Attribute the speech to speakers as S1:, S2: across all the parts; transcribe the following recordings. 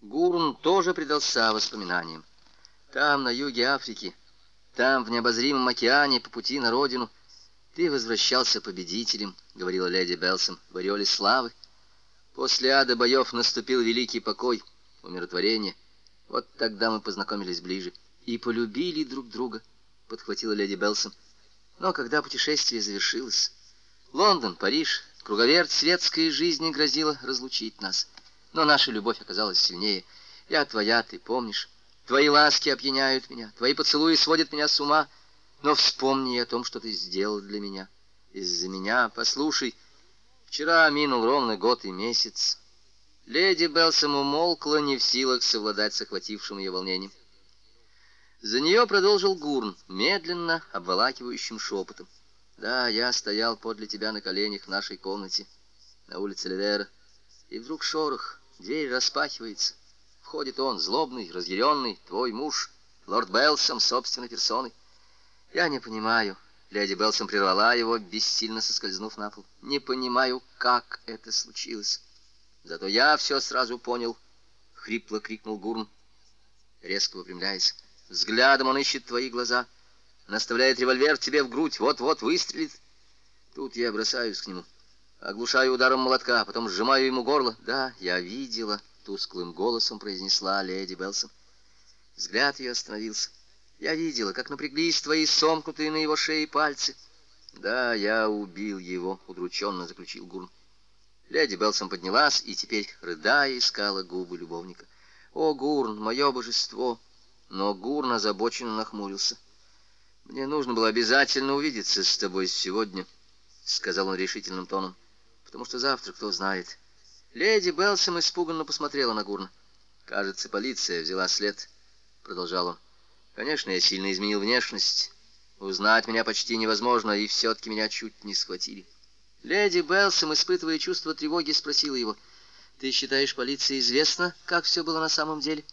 S1: Гурн тоже предался воспоминаниям. Там, на юге Африки, там, в необозримом океане, по пути на родину, ты возвращался победителем, говорила леди Белсом, в ореоле славы. После ада боев наступил великий покой, умиротворение. Вот тогда мы познакомились ближе и полюбили друг друга, подхватила леди Белсом. Но когда путешествие завершилось, Лондон, Париж, круговерть светской жизни грозила разлучить нас. Но наша любовь оказалась сильнее. Я твоя, ты помнишь. Твои ласки опьяняют меня, твои поцелуи сводят меня с ума. Но вспомни о том, что ты сделал для меня. Из-за меня, послушай, вчера минул ровно год и месяц. Леди Белсом умолкла, не в силах совладать с охватившим ее волнением. За нее продолжил Гурн, медленно, обволакивающим шепотом. «Да, я стоял подле тебя на коленях в нашей комнате, на улице Левера, и вдруг шорох». Дверь распахивается. Входит он, злобный, разъяренный, твой муж, лорд Белсом, собственной персоной. Я не понимаю. Леди Белсом прервала его, бессильно соскользнув на пол. Не понимаю, как это случилось. Зато я все сразу понял, — хрипло крикнул Гурн, резко выпрямляясь. Взглядом он ищет твои глаза, наставляет револьвер тебе в грудь, вот-вот выстрелит. Тут я бросаюсь к нему. — оглушаю ударом молотка, а потом сжимаю ему горло. Да, я видела, тусклым голосом произнесла леди Белсон. Взгляд ее остановился. Я видела, как напряглись твои сомкнутые на его шее пальцы. Да, я убил его, удрученно заключил Гурн. Леди Белсон поднялась и теперь, рыдая, искала губы любовника. «О, Гурн, мое божество!» Но Гурн озабоченно нахмурился. «Мне нужно было обязательно увидеться с тобой сегодня», — сказал он решительным тоном потому что завтра кто знает. Леди Белшем испуганно посмотрела на Гурна. «Кажется, полиция взяла след», — продолжал он. «Конечно, я сильно изменил внешность. Узнать меня почти невозможно, и все-таки меня чуть не схватили». Леди Белсом, испытывая чувство тревоги, спросила его, «Ты считаешь, полиции известно, как все было на самом деле?»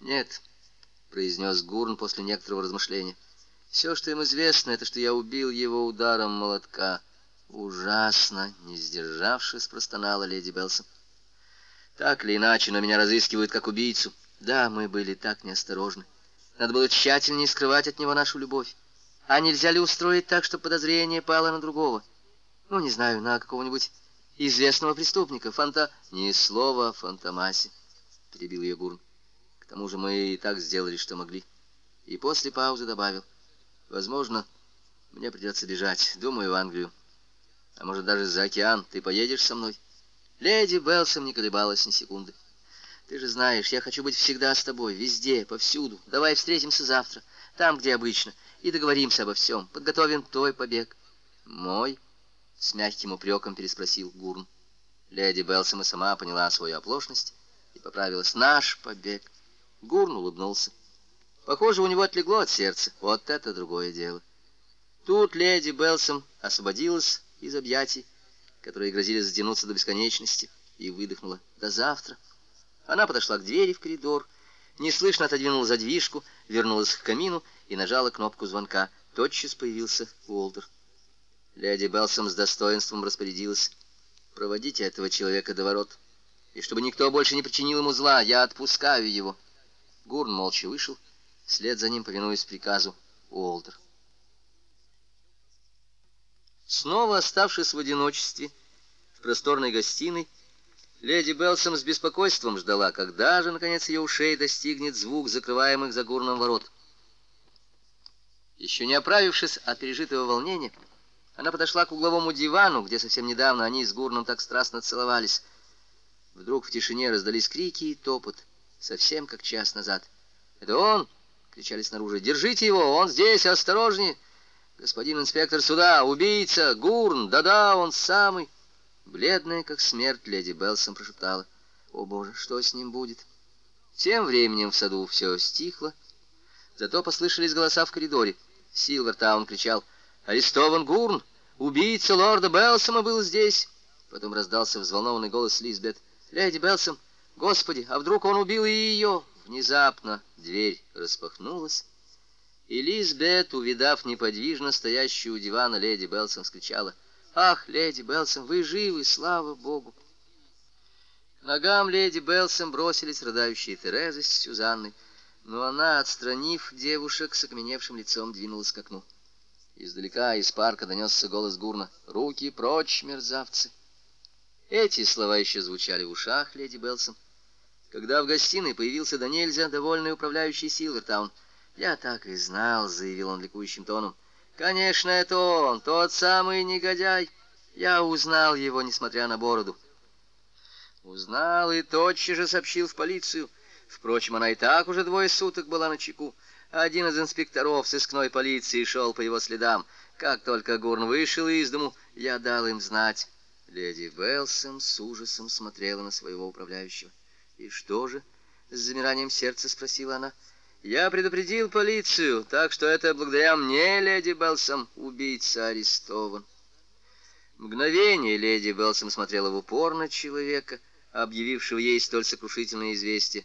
S1: «Нет», — произнес Гурн после некоторого размышления. «Все, что им известно, это что я убил его ударом молотка». Ужасно, не сдержавшись, простонала леди Белсон. Так или иначе, но меня разыскивают как убийцу. Да, мы были так неосторожны. Надо было тщательнее скрывать от него нашу любовь. А нельзя ли устроить так, чтобы подозрение пало на другого? Ну, не знаю, на какого-нибудь известного преступника, фанта... Ни слова о фантомасе, перебил ее Гурн. К тому же мы и так сделали, что могли. И после паузы добавил. Возможно, мне придется бежать. Думаю, в Англию а может даже за океан. Ты поедешь со мной?» Леди Белсом не колебалась ни секунды. «Ты же знаешь, я хочу быть всегда с тобой, везде, повсюду. Давай встретимся завтра, там, где обычно, и договоримся обо всем. Подготовим твой побег». «Мой?» — с мягким упреком переспросил Гурн. Леди Белсом и сама поняла свою оплошность и поправилась. «Наш побег!» Гурн улыбнулся. Похоже, у него отлегло от сердца. Вот это другое дело. Тут леди Белсом освободилась из объятий, которые грозили затянуться до бесконечности, и выдохнула «До завтра». Она подошла к двери в коридор, неслышно отодвинула задвижку, вернулась к камину и нажала кнопку звонка. Тотчас появился Уолтер. Леди Белсом с достоинством распорядилась. «Проводите этого человека до ворот, и чтобы никто больше не причинил ему зла, я отпускаю его». Гурн молча вышел, вслед за ним, повинуясь приказу, Уолдер. Снова оставшись в одиночестве, в просторной гостиной, леди Белсом с беспокойством ждала, когда же, наконец, ее ушей достигнет звук закрываемых за гурном ворот. Еще не оправившись от пережитого волнения, она подошла к угловому дивану, где совсем недавно они с Гурном так страстно целовались. Вдруг в тишине раздались крики и топот, совсем как час назад. «Это он!» — кричали снаружи. «Держите его! Он здесь! Осторожнее!» «Господин инспектор, сюда! Убийца! Гурн! Да-да, он самый!» Бледная, как смерть, леди Белсом прошептала. «О, Боже, что с ним будет?» Тем временем в саду все стихло, зато послышались голоса в коридоре. Силвертаун кричал «Арестован Гурн! Убийца лорда Белсома был здесь!» Потом раздался взволнованный голос Лизбет. «Леди Белсом! Господи, а вдруг он убил и ее?» Внезапно дверь распахнулась, Элизбет, увидав неподвижно стоящую у дивана, леди Белсон вскричала: «Ах, леди Белсон, вы живы, слава богу!» К ногам леди Белсон бросились рыдающие Терезы, с Сюзанной, но она, отстранив девушек с окаменевшим лицом, двинулась к окну. Издалека из парка донесся голос Гурна. «Руки прочь, мерзавцы!» Эти слова еще звучали в ушах леди Белсон. Когда в гостиной появился до нельзя довольный управляющий Силвертаун — «Я так и знал», — заявил он ликующим тоном. «Конечно, это он, тот самый негодяй. Я узнал его, несмотря на бороду». Узнал и тотчас же сообщил в полицию. Впрочем, она и так уже двое суток была на чеку. Один из инспекторов сыскной полиции шел по его следам. Как только Гурн вышел из дому, я дал им знать. Леди Белсом с ужасом смотрела на своего управляющего. «И что же?» — с замиранием сердца спросила она. Я предупредил полицию, так что это благодаря мне леди Белсом убийца арестован. Мгновение леди Белсом смотрела в упор на человека, объявившего ей столь сокрушительное известие.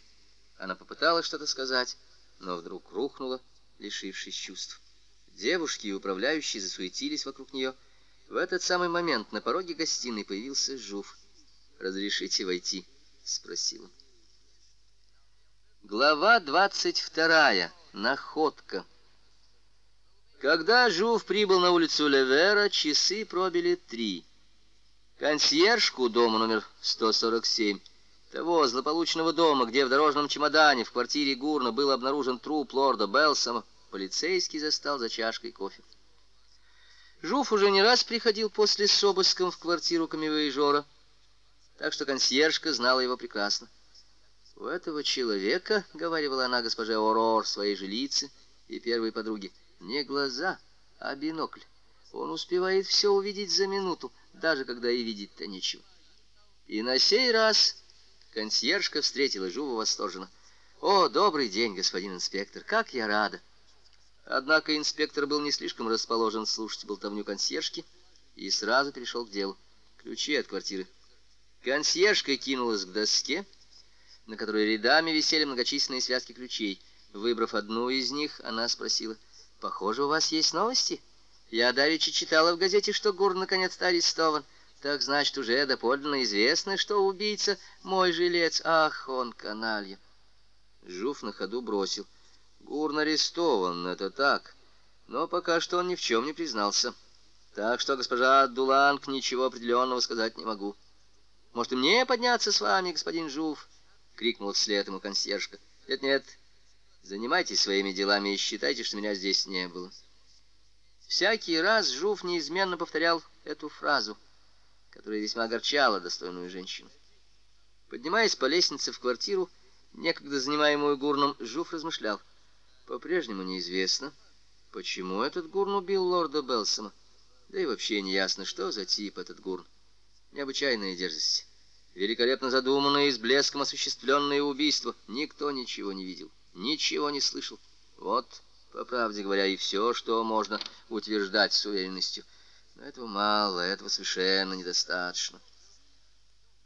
S1: Она попыталась что-то сказать, но вдруг рухнула, лишившись чувств. Девушки и управляющие засуетились вокруг нее. В этот самый момент на пороге гостиной появился Жуф. «Разрешите войти?» — спросил он. Глава 22. Находка. Когда Жув прибыл на улицу Левера, часы пробили три. Консьержку дома номер 147, того злополучного дома, где в дорожном чемодане в квартире Гурна был обнаружен труп лорда Белсома, полицейский застал за чашкой кофе. Жуф уже не раз приходил после с обыском в квартиру Камева и Жора, так что консьержка знала его прекрасно. У этого человека, — говорила она госпоже Орор, своей жилице и первой подруге, — не глаза, а бинокль. Он успевает все увидеть за минуту, даже когда и видеть-то нечего. И на сей раз консьержка встретила Жува восторженно. «О, добрый день, господин инспектор, как я рада!» Однако инспектор был не слишком расположен слушать болтовню консьержки и сразу перешел к делу. Ключи от квартиры. Консьержка кинулась к доске, — на которой рядами висели многочисленные связки ключей. Выбрав одну из них, она спросила, «Похоже, у вас есть новости? Я давеча читала в газете, что Гур наконец-то арестован. Так, значит, уже доподлинно известно, что убийца мой жилец. Ах, он каналья!» Жуф на ходу бросил, «Гурн арестован, это так, но пока что он ни в чем не признался. Так что, госпожа Дуланг, ничего определенного сказать не могу. Может, и мне подняться с вами, господин Жуф?» — крикнул вслед ему консьержка. «Нет-нет, занимайтесь своими делами и считайте, что меня здесь не было». Всякий раз Жуф неизменно повторял эту фразу, которая весьма огорчала достойную женщину. Поднимаясь по лестнице в квартиру, некогда занимаемую Гурном, Жуф размышлял. По-прежнему неизвестно, почему этот Гурн убил лорда Белсома. Да и вообще не ясно, что за тип этот Гурн. Необычайная дерзость. Великолепно задуманное и с блеском осуществленное убийство. Никто ничего не видел, ничего не слышал. Вот, по правде говоря, и все, что можно утверждать с уверенностью. Но этого мало, этого совершенно недостаточно.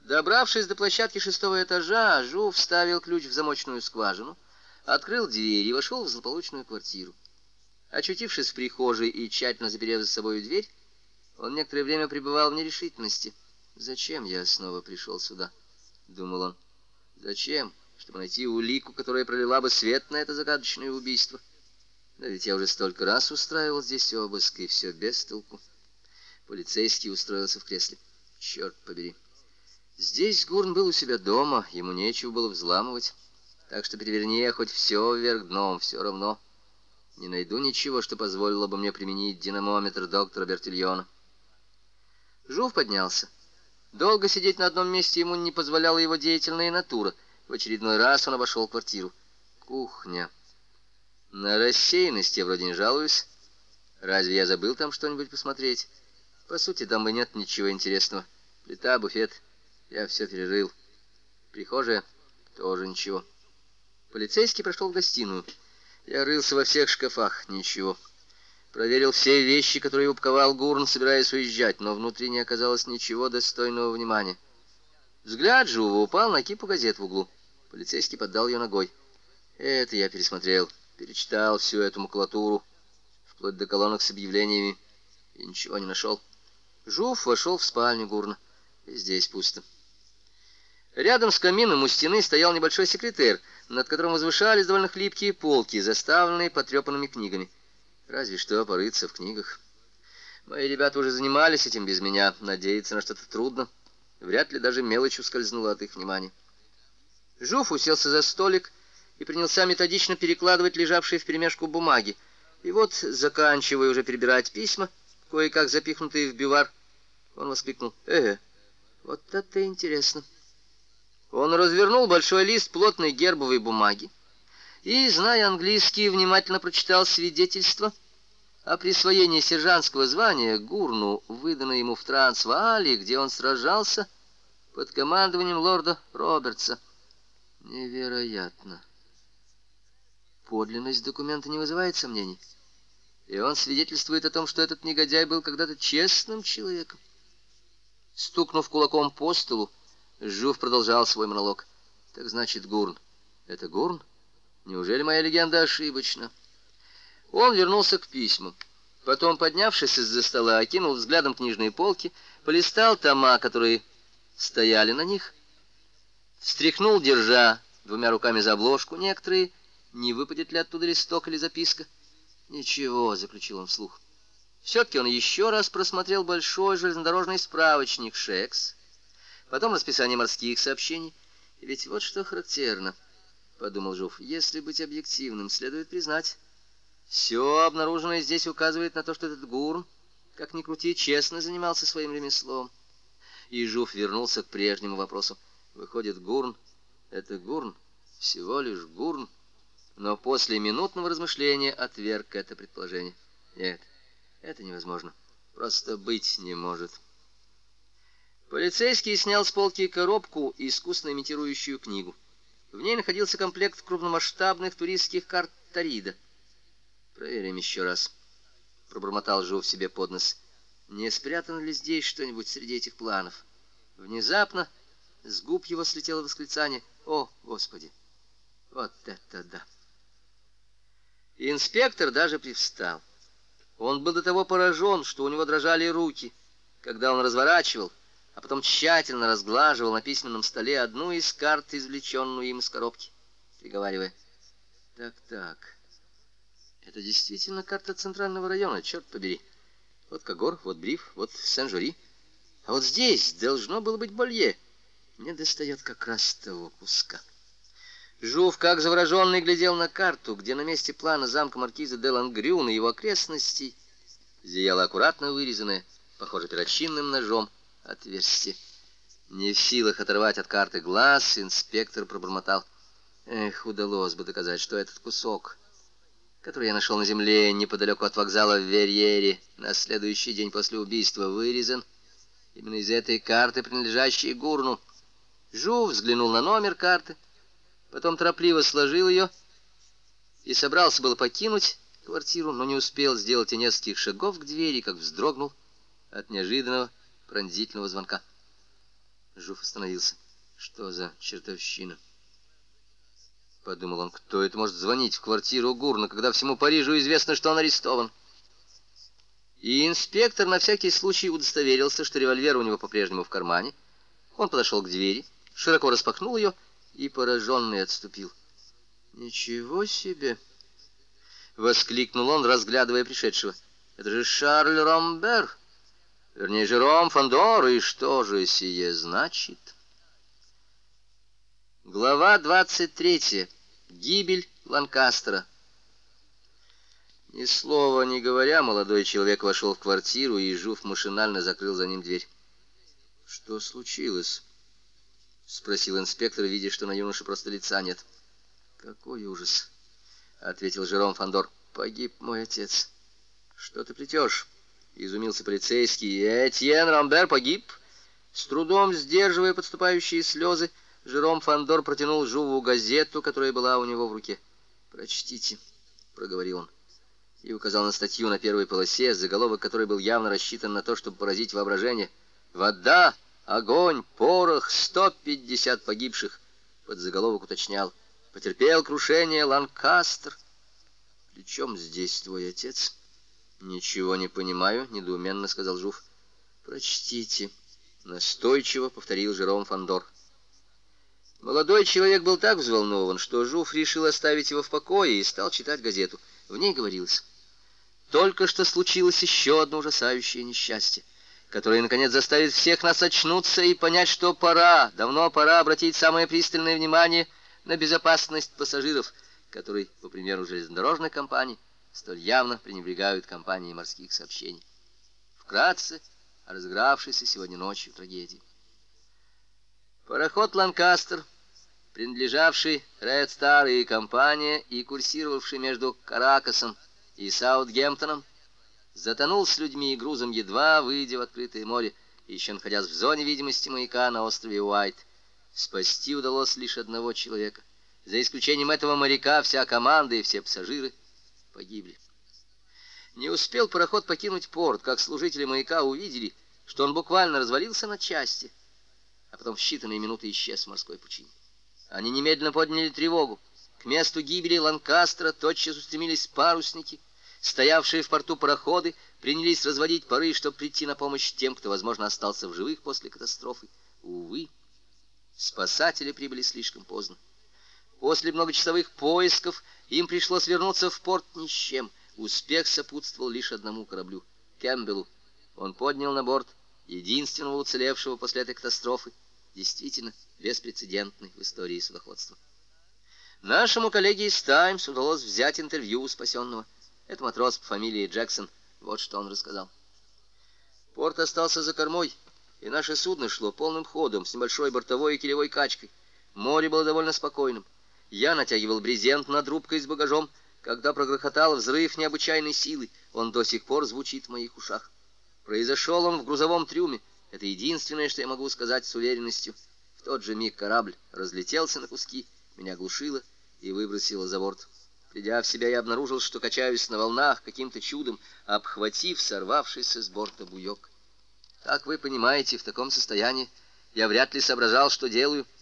S1: Добравшись до площадки шестого этажа, Жу вставил ключ в замочную скважину, открыл дверь и вошел в злополучную квартиру. Очутившись в прихожей и тщательно заперев за собой дверь, он некоторое время пребывал в нерешительности — «Зачем я снова пришел сюда?» — думал он. «Зачем? Чтобы найти улику, которая пролила бы свет на это загадочное убийство. Да ведь я уже столько раз устраивал здесь обыск, и все без толку». Полицейский устроился в кресле. «Черт побери!» Здесь Гурн был у себя дома, ему нечего было взламывать. Так что переверни я хоть все вверх дном, все равно. Не найду ничего, что позволило бы мне применить динамометр доктора Бертильона. Жув поднялся. Долго сидеть на одном месте ему не позволяла его деятельная натура. В очередной раз он обошел квартиру. Кухня. На рассеянности я вроде не жалуюсь. Разве я забыл там что-нибудь посмотреть? По сути, там бы нет ничего интересного. Плита, буфет. Я все перерыл. Прихожая. Тоже ничего. Полицейский прошел в гостиную. Я рылся во всех шкафах. Ничего. Проверил все вещи, которые упаковал Гурн, собираясь уезжать, но внутри не оказалось ничего достойного внимания. Взгляд Жува упал на кипу газет в углу. Полицейский поддал ее ногой. Это я пересмотрел, перечитал всю эту макулатуру, вплоть до колонок с объявлениями, и ничего не нашел. Жув вошел в спальню Гурна. И здесь пусто. Рядом с камином у стены стоял небольшой секретер, над которым возвышались довольно хлипкие полки, заставленные потрепанными книгами. Разве что порыться в книгах. Мои ребята уже занимались этим без меня. Надеяться на что-то трудно. Вряд ли даже мелочь ускользнула от их внимания. Жуф уселся за столик и принялся методично перекладывать лежавшие вперемешку бумаги. И вот, заканчивая уже перебирать письма, кое-как запихнутые в бивар, он воскликнул. «Э, вот это интересно!» Он развернул большой лист плотной гербовой бумаги, и, зная английский, внимательно прочитал свидетельство о присвоении сержантского звания Гурну, выданное ему в Трансваале, где он сражался под командованием лорда Робертса. Невероятно. Подлинность документа не вызывает сомнений. И он свидетельствует о том, что этот негодяй был когда-то честным человеком. Стукнув кулаком по столу, Жув продолжал свой монолог. «Так значит, Гурн». «Это Гурн?» Неужели моя легенда ошибочна? Он вернулся к письмам. Потом, поднявшись из-за стола, окинул взглядом книжные полки, полистал тома, которые стояли на них, встряхнул, держа двумя руками за обложку некоторые, не выпадет ли оттуда листок или записка. «Ничего», — заключил он вслух. Все-таки он еще раз просмотрел большой железнодорожный справочник «Шекс», потом расписание морских сообщений. И ведь вот что характерно —— подумал Жуф. «Если быть объективным, следует признать, все обнаруженное здесь указывает на то, что этот гурн, как ни крути, честно занимался своим ремеслом». И Жуф вернулся к прежнему вопросу. «Выходит, гурн — это гурн, всего лишь гурн?» Но после минутного размышления отверг это предположение. «Нет, это невозможно. Просто быть не может». Полицейский снял с полки коробку, искусно имитирующую книгу. В ней находился комплект крупномасштабных туристских карт Тарида. «Проверим еще раз», — пробормотал Жу в себе под нос. «Не спрятано ли здесь что-нибудь среди этих планов?» Внезапно с губ его слетело восклицание «О, Господи! Вот это да!» Инспектор даже привстал. Он был до того поражен, что у него дрожали руки, когда он разворачивал а потом тщательно разглаживал на письменном столе одну из карт, извлеченную им из коробки, приговаривая «Так-так, это действительно карта центрального района, черт побери. Вот Кагор, вот Бриф, вот Сен-Жюри. А вот здесь должно было быть Болье. Мне достает как раз того куска». Жув, как завороженный, глядел на карту, где на месте плана замка маркиза де Лангрюна и его окрестности зияла аккуратно вырезанная, похоже, перочинным ножом, отверстие. Не в силах оторвать от карты глаз, инспектор пробормотал. Эх, удалось бы доказать, что этот кусок, который я нашел на земле неподалеку от вокзала в Верьере, на следующий день после убийства вырезан, именно из этой карты, принадлежащей Гурну. Жу взглянул на номер карты, потом торопливо сложил ее и собрался было покинуть квартиру, но не успел сделать и нескольких шагов к двери, как вздрогнул от неожиданного пронзительного звонка. Жуф остановился. Что за чертовщина? Подумал он, кто это может звонить в квартиру Гурна, когда всему Парижу известно, что он арестован. И инспектор на всякий случай удостоверился, что револьвер у него по-прежнему в кармане. Он подошел к двери, широко распахнул ее и пораженный отступил. «Ничего себе!» — воскликнул он, разглядывая пришедшего. «Это же Шарль Ромбер!» Вернее, Жером Фандор, и что же сие значит? Глава 23. Гибель Ланкастера. Ни слова не говоря, молодой человек вошел в квартиру, и Жуф машинально закрыл за ним дверь. «Что случилось?» — спросил инспектор, видя, что на юноше просто лица нет. «Какой ужас!» — ответил Жером Фандор. «Погиб мой отец. Что ты плетешь?» изумился полицейский. Этьен Рамбер погиб. С трудом сдерживая подступающие слезы, Жером Фандор протянул Жуву газету, которая была у него в руке. «Прочтите», — проговорил он, и указал на статью на первой полосе, заголовок которой был явно рассчитан на то, чтобы поразить воображение. «Вода, огонь, порох, 150 погибших», — под заголовок уточнял. «Потерпел крушение Ланкастер». «Причем здесь твой отец?» «Ничего не понимаю», — недоуменно сказал Жуф. «Прочтите», — настойчиво повторил Жером Фандор. Молодой человек был так взволнован, что Жуф решил оставить его в покое и стал читать газету. В ней говорилось, «Только что случилось еще одно ужасающее несчастье, которое, наконец, заставит всех нас очнуться и понять, что пора, давно пора обратить самое пристальное внимание на безопасность пассажиров, который, по примеру железнодорожной компании, столь явно пренебрегают компанией морских сообщений. Вкратце о разыгравшейся сегодня ночью трагедии. Пароход «Ланкастер», принадлежавший Ред Стар и компания и курсировавший между Каракасом и Саутгемптоном, затонул с людьми и грузом, едва выйдя в открытое море, еще находясь в зоне видимости маяка на острове Уайт. Спасти удалось лишь одного человека. За исключением этого моряка вся команда и все пассажиры – погибли. Не успел пароход покинуть порт, как служители маяка увидели, что он буквально развалился на части, а потом в считанные минуты исчез в морской пучине. Они немедленно подняли тревогу. К месту гибели Ланкастера тотчас устремились парусники, стоявшие в порту пароходы, принялись разводить пары, чтобы прийти на помощь тем, кто, возможно, остался в живых после катастрофы. Увы, спасатели прибыли слишком поздно. После многочасовых поисков им пришлось вернуться в порт ни с чем. Успех сопутствовал лишь одному кораблю — Кэмпбеллу. Он поднял на борт единственного уцелевшего после этой катастрофы, действительно беспрецедентный в истории судоходства. Нашему коллеге из «Таймс» удалось взять интервью у спасенного. Это матрос по фамилии Джексон. Вот что он рассказал. Порт остался за кормой, и наше судно шло полным ходом, с небольшой бортовой и килевой качкой. Море было довольно спокойным. Я натягивал брезент над рубкой с багажом, когда прогрохотал взрыв необычайной силы. Он до сих пор звучит в моих ушах. Произошел он в грузовом трюме. Это единственное, что я могу сказать с уверенностью. В тот же миг корабль разлетелся на куски, меня глушило и выбросило за борт. Придя в себя, я обнаружил, что качаюсь на волнах каким-то чудом, обхватив сорвавшийся с борта буйок. Как вы понимаете, в таком состоянии я вряд ли соображал, что делаю —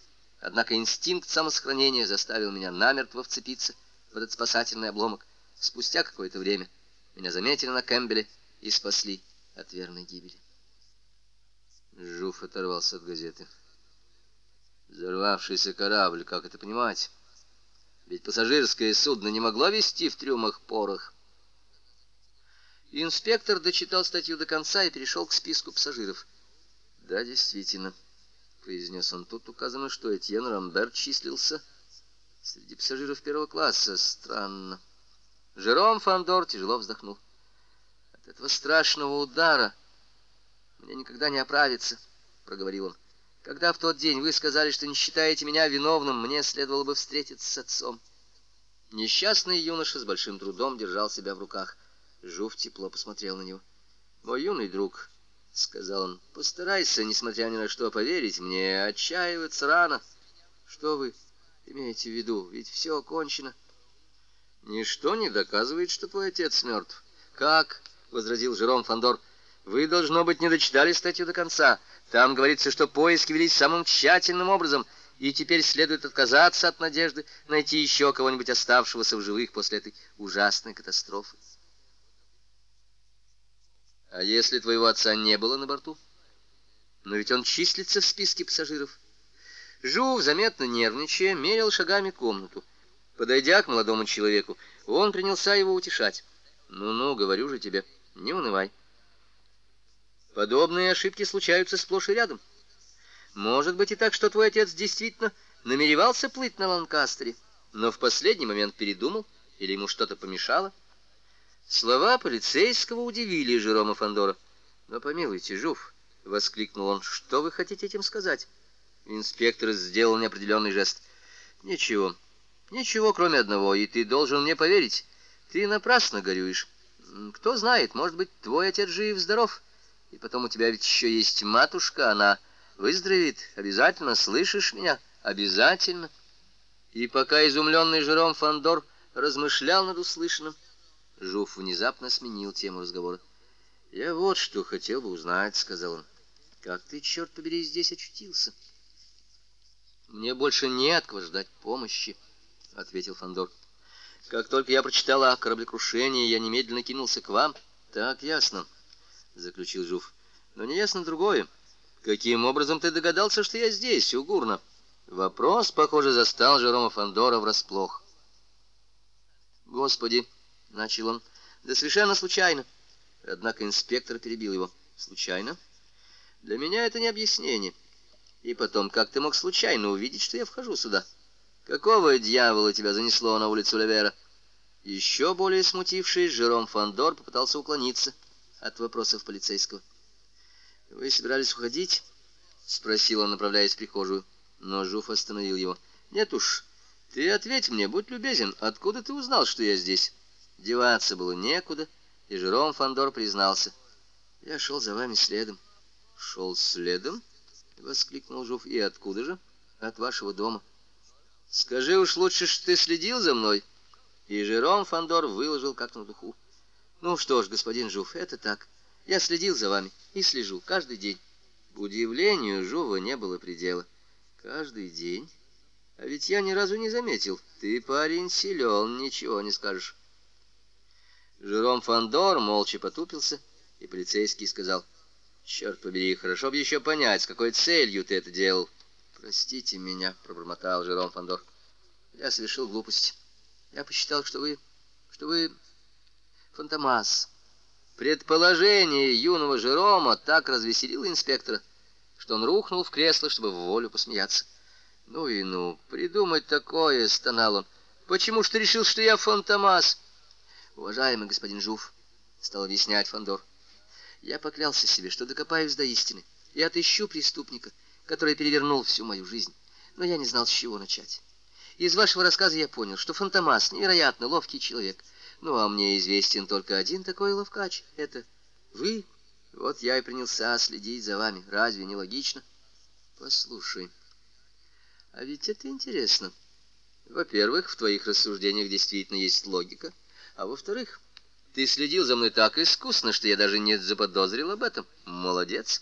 S1: Однако инстинкт самосохранения заставил меня намертво вцепиться в этот спасательный обломок. Спустя какое-то время меня заметили на Кэмпбеле и спасли от верной гибели. Жуф оторвался от газеты. Взорвавшийся корабль, как это понимать? Ведь пассажирское судно не могло вести в трюмах порох. Инспектор дочитал статью до конца и перешел к списку пассажиров. Да, действительно произнес он. Тут указано, что Этьен Рамбер числился среди пассажиров первого класса. Странно. Жером Фандор тяжело вздохнул. От этого страшного удара мне никогда не оправиться, проговорил он. Когда в тот день вы сказали, что не считаете меня виновным, мне следовало бы встретиться с отцом. Несчастный юноша с большим трудом держал себя в руках. Жув тепло посмотрел на него. Мой юный друг, сказал он, — постарайся, несмотря ни на что, поверить мне. Отчаиваться рано. Что вы имеете в виду? Ведь все окончено. Ничто не доказывает, что твой отец мертв. Как? — возразил Жером Фандор. Вы, должно быть, не дочитали статью до конца. Там говорится, что поиски велись самым тщательным образом, и теперь следует отказаться от надежды найти еще кого-нибудь оставшегося в живых после этой ужасной катастрофы. А если твоего отца не было на борту? Но ведь он числится в списке пассажиров. Жув, заметно нервничая, мерил шагами комнату. Подойдя к молодому человеку, он принялся его утешать. «Ну-ну, говорю же тебе, не унывай. Подобные ошибки случаются сплошь и рядом. Может быть и так, что твой отец действительно намеревался плыть на Ланкастере, но в последний момент передумал или ему что-то помешало». Слова полицейского удивили Жерома Фандора. Но помилуйте, Жуф, воскликнул он, что вы хотите этим сказать? Инспектор сделал неопределенный жест. Ничего. Ничего, кроме одного, и ты должен мне поверить. Ты напрасно горюешь. Кто знает, может быть, твой отец жив здоров. И потом у тебя ведь еще есть матушка, она выздоровеет. Обязательно слышишь меня? Обязательно. И пока изумленный Жером Фандор размышлял над услышанным, Жуф внезапно сменил тему разговора. «Я вот что хотел бы узнать», — сказал он. «Как ты, черт побери, здесь очутился?» «Мне больше не от кого ждать помощи», — ответил Фандор. «Как только я прочитал о кораблекрушении, я немедленно кинулся к вам». «Так ясно», — заключил Жуф. «Но не ясно другое. Каким образом ты догадался, что я здесь, у Гурна?» Вопрос, похоже, застал Жерома Фандора врасплох. «Господи!» начал он. Да совершенно случайно. Однако инспектор перебил его. Случайно? Для меня это не объяснение. И потом, как ты мог случайно увидеть, что я вхожу сюда? Какого дьявола тебя занесло на улицу Левера? Еще более смутившись, Жером Фандор попытался уклониться от вопросов полицейского. Вы собирались уходить? спросил он, направляясь в прихожую, но Жуф остановил его. Нет уж. Ты ответь мне, будь любезен, откуда ты узнал, что я здесь? Деваться было некуда, и Жером Фандор признался. «Я шел за вами следом». «Шел следом?» — воскликнул Жуф. «И откуда же?» «От вашего дома». «Скажи уж лучше, что ты следил за мной». И Жером Фандор выложил как на духу. «Ну что ж, господин Жуф, это так. Я следил за вами и слежу каждый день». Удивлению Жува не было предела. «Каждый день? А ведь я ни разу не заметил. Ты, парень, силен, ничего не скажешь». Жером Фандор молча потупился, и полицейский сказал, «Черт побери, хорошо бы еще понять, с какой целью ты это делал». «Простите меня», — пробормотал Жером Фандор. «Я совершил глупость. Я посчитал, что вы... что вы... фантомас». Предположение юного Жерома так развеселило инспектора, что он рухнул в кресло, чтобы в волю посмеяться. «Ну и ну, придумать такое!» — стонал он. «Почему ж ты решил, что я фантомас?» Уважаемый господин Жуф, стал объяснять Фандор. Я поклялся себе, что докопаюсь до истины и отыщу преступника, который перевернул всю мою жизнь, но я не знал, с чего начать. Из вашего рассказа я понял, что Фантомас невероятно ловкий человек. Ну, а мне известен только один такой ловкач. Это вы. Вот я и принялся следить за вами. Разве не логично? Послушай, а ведь это интересно. Во-первых, в твоих рассуждениях действительно есть логика — а во-вторых, ты следил за мной так искусно, что я даже не заподозрил об этом. Молодец.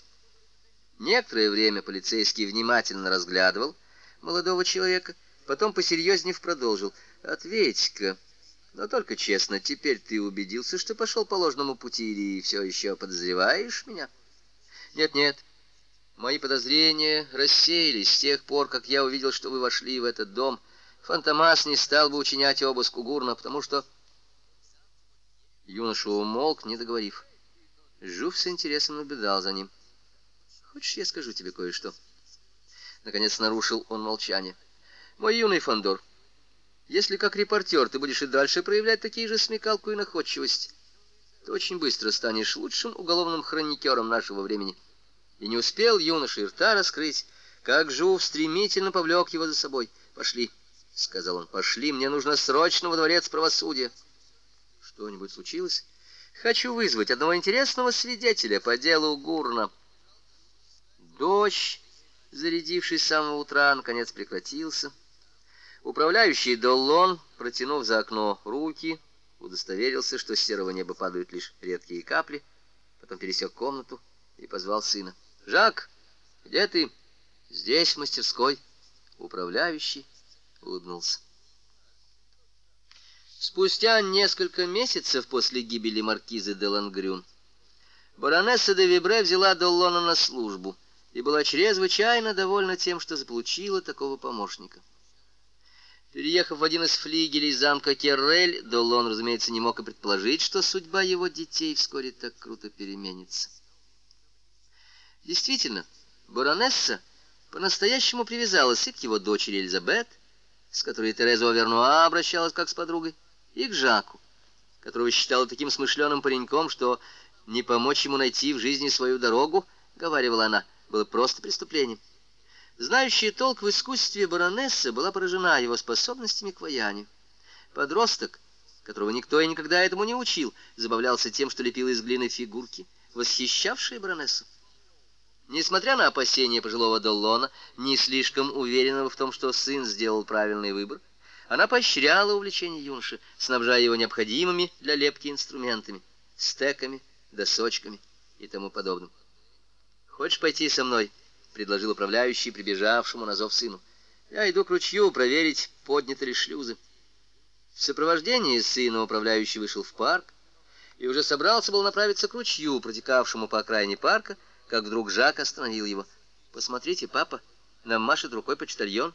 S1: Некоторое время полицейский внимательно разглядывал молодого человека, потом посерьезнее продолжил. Ответь-ка, но только честно, теперь ты убедился, что пошел по ложному пути или все еще подозреваешь меня? Нет-нет, мои подозрения рассеялись с тех пор, как я увидел, что вы вошли в этот дом. Фантомас не стал бы учинять обыск у Гурна, потому что... Юноша умолк, не договорив. Жуф с интересом наблюдал за ним. «Хочешь, я скажу тебе кое-что?» Наконец нарушил он молчание. «Мой юный Фандор, если как репортер ты будешь и дальше проявлять такие же смекалку и находчивость, ты очень быстро станешь лучшим уголовным хроникером нашего времени». И не успел юноша и рта раскрыть, как Жуф стремительно повлек его за собой. «Пошли», — сказал он, — «пошли, мне нужно срочно во дворец правосудия». Что-нибудь случилось? Хочу вызвать одного интересного свидетеля по делу Гурна. Дождь, зарядившись с самого утра, наконец прекратился. Управляющий Доллон, протянув за окно руки, удостоверился, что с серого неба падают лишь редкие капли, потом пересек комнату и позвал сына. «Жак, где ты?» «Здесь, в мастерской». Управляющий улыбнулся. Спустя несколько месяцев после гибели маркизы де Лангрюн баронесса де Вибре взяла Доллона на службу и была чрезвычайно довольна тем, что заполучила такого помощника. Переехав в один из флигелей замка Керрель, Доллон, разумеется, не мог и предположить, что судьба его детей вскоре так круто переменится. Действительно, баронесса по-настоящему привязалась и к его дочери Элизабет, с которой Тереза Овернуа обращалась как с подругой, и к Жаку, которого считала таким смышленым пареньком, что не помочь ему найти в жизни свою дорогу, говорила она, было просто преступлением. Знающая толк в искусстве баронесса была поражена его способностями к ваянию. Подросток, которого никто и никогда этому не учил, забавлялся тем, что лепил из глины фигурки, восхищавшие баронессу. Несмотря на опасения пожилого Доллона, не слишком уверенного в том, что сын сделал правильный выбор, она поощряла увлечение юноши, снабжая его необходимыми для лепки инструментами, стеками, досочками и тому подобным. «Хочешь пойти со мной?» — предложил управляющий прибежавшему на зов сыну. «Я иду к ручью проверить, подняты ли шлюзы». В сопровождении сына управляющий вышел в парк и уже собрался был направиться к ручью, протекавшему по окраине парка, как вдруг Жак остановил его. «Посмотрите, папа, нам машет рукой почтальон».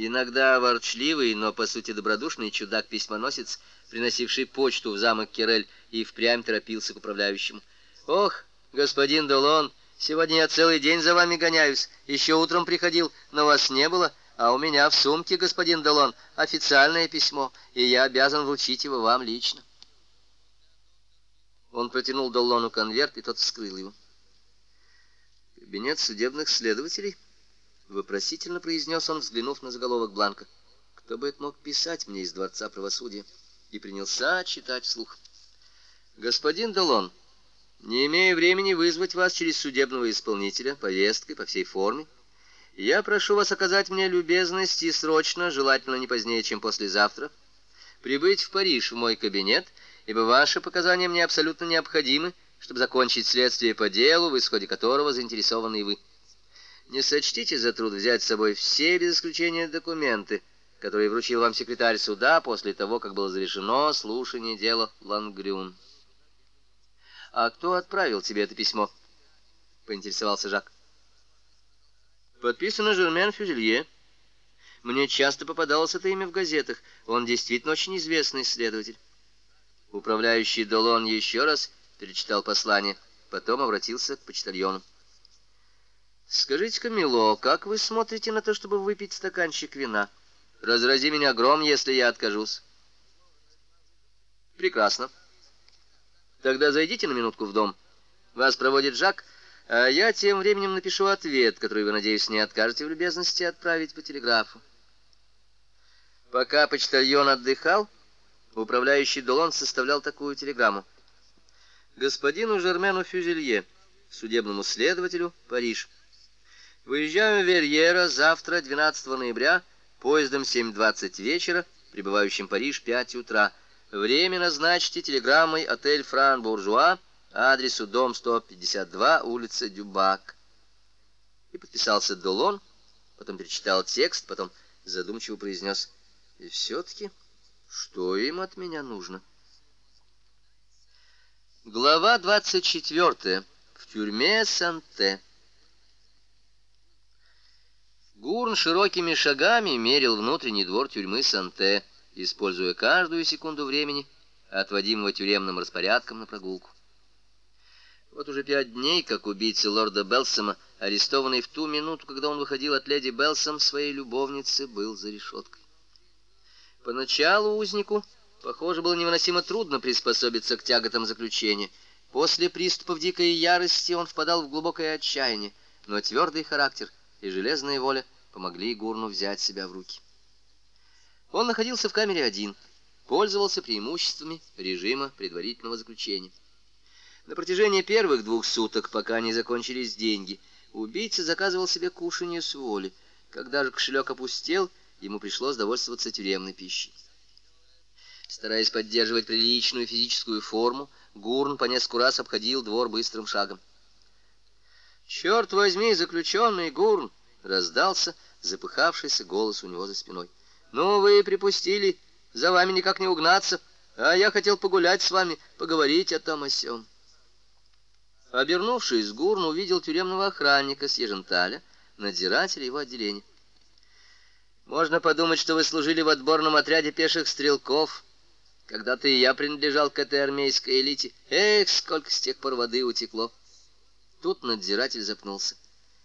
S1: Иногда ворчливый, но по сути добродушный чудак-письмоносец, приносивший почту в замок Кирель, и впрямь торопился к управляющему. «Ох, господин Долон, сегодня я целый день за вами гоняюсь. Еще утром приходил, но вас не было, а у меня в сумке, господин Долон, официальное письмо, и я обязан вручить его вам лично». Он протянул Долону конверт, и тот вскрыл его. «Кабинет судебных следователей?» Вопросительно произнес он, взглянув на заголовок бланка. Кто бы это мог писать мне из Дворца правосудия? И принялся читать вслух. Господин Долон, не имея времени вызвать вас через судебного исполнителя, повесткой по всей форме, я прошу вас оказать мне любезность и срочно, желательно не позднее, чем послезавтра, прибыть в Париж в мой кабинет, ибо ваши показания мне абсолютно необходимы, чтобы закончить следствие по делу, в исходе которого заинтересованы и вы не сочтите за труд взять с собой все, без исключения документы, которые вручил вам секретарь суда после того, как было завершено слушание дела Лангрюн. «А кто отправил тебе это письмо?» — поинтересовался Жак. «Подписано Жермен Фюзелье. Мне часто попадалось это имя в газетах. Он действительно очень известный следователь». Управляющий Долон еще раз перечитал послание, потом обратился к почтальону. «Скажите-ка, мило, как вы смотрите на то, чтобы выпить стаканчик вина? Разрази меня гром, если я откажусь». «Прекрасно. Тогда зайдите на минутку в дом. Вас проводит Жак, а я тем временем напишу ответ, который вы, надеюсь, не откажете в любезности отправить по телеграфу». Пока почтальон отдыхал, управляющий Долон составлял такую телеграмму. «Господину Жермену Фюзелье, судебному следователю, Париж». Выезжаем в Верьера завтра, 12 ноября, поездом 7.20 вечера, прибывающим в Париж 5 утра. Время назначьте телеграммой «Отель Фран Буржуа», адресу дом 152, улица Дюбак. И подписался Долон, потом перечитал текст, потом задумчиво произнес «И все-таки, что им от меня нужно?» Глава 24. В тюрьме Санте. Гурн широкими шагами мерил внутренний двор тюрьмы Санте, используя каждую секунду времени, отводимого тюремным распорядком на прогулку. Вот уже пять дней, как убийца лорда Белсома, арестованный в ту минуту, когда он выходил от леди Белсом, своей любовницы, был за решеткой. Поначалу узнику, похоже, было невыносимо трудно приспособиться к тяготам заключения. После приступов дикой ярости он впадал в глубокое отчаяние, но твердый характер и железная воля помогли Гурну взять себя в руки. Он находился в камере один, пользовался преимуществами режима предварительного заключения. На протяжении первых двух суток, пока не закончились деньги, убийца заказывал себе кушанье с воли. Когда же кошелек опустел, ему пришлось довольствоваться тюремной пищей. Стараясь поддерживать приличную физическую форму, Гурн по несколько раз обходил двор быстрым шагом. «Черт возьми, заключенный Гурн!» — раздался запыхавшийся голос у него за спиной. «Ну, вы припустили, за вами никак не угнаться, а я хотел погулять с вами, поговорить о том о сём». Обернувшись, Гурн увидел тюремного охранника с Еженталя, надзирателя его отделения. «Можно подумать, что вы служили в отборном отряде пеших стрелков. Когда-то и я принадлежал к этой армейской элите. Эх, сколько с тех пор воды утекло!» Тут надзиратель запнулся.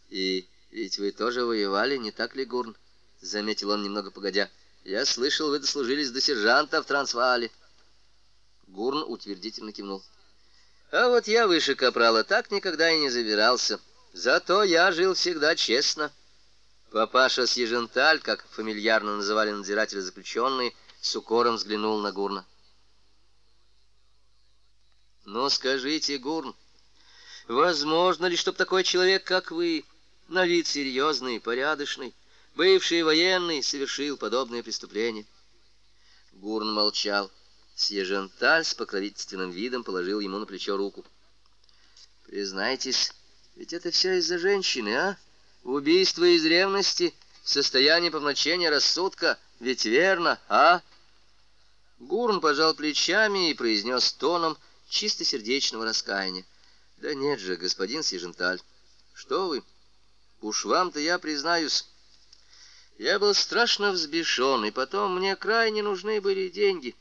S1: «И ведь вы тоже воевали, не так ли, Гурн?» — заметил он немного погодя. «Я слышал, вы дослужились до сержанта в Трансваале». Гурн утвердительно кивнул. «А вот я выше капрала так никогда и не забирался. Зато я жил всегда честно». Папаша с Еженталь, как фамильярно называли надзирателя заключенные, с укором взглянул на Гурна. «Ну, скажите, Гурн, Возможно ли, чтобы такой человек, как вы, на вид серьезный, порядочный, бывший военный, совершил подобное преступление? Гурн молчал. Сьеженталь с покровительственным видом положил ему на плечо руку. «Признайтесь, ведь это все из-за женщины, а? Убийство из ревности, в состоянии помрачения рассудка, ведь верно, а?» Гурн пожал плечами и произнес тоном чистосердечного раскаяния. Да нет же, господин Сиженталь, что вы? Уж вам-то я признаюсь, я был страшно взбешен, и потом мне крайне нужны были деньги.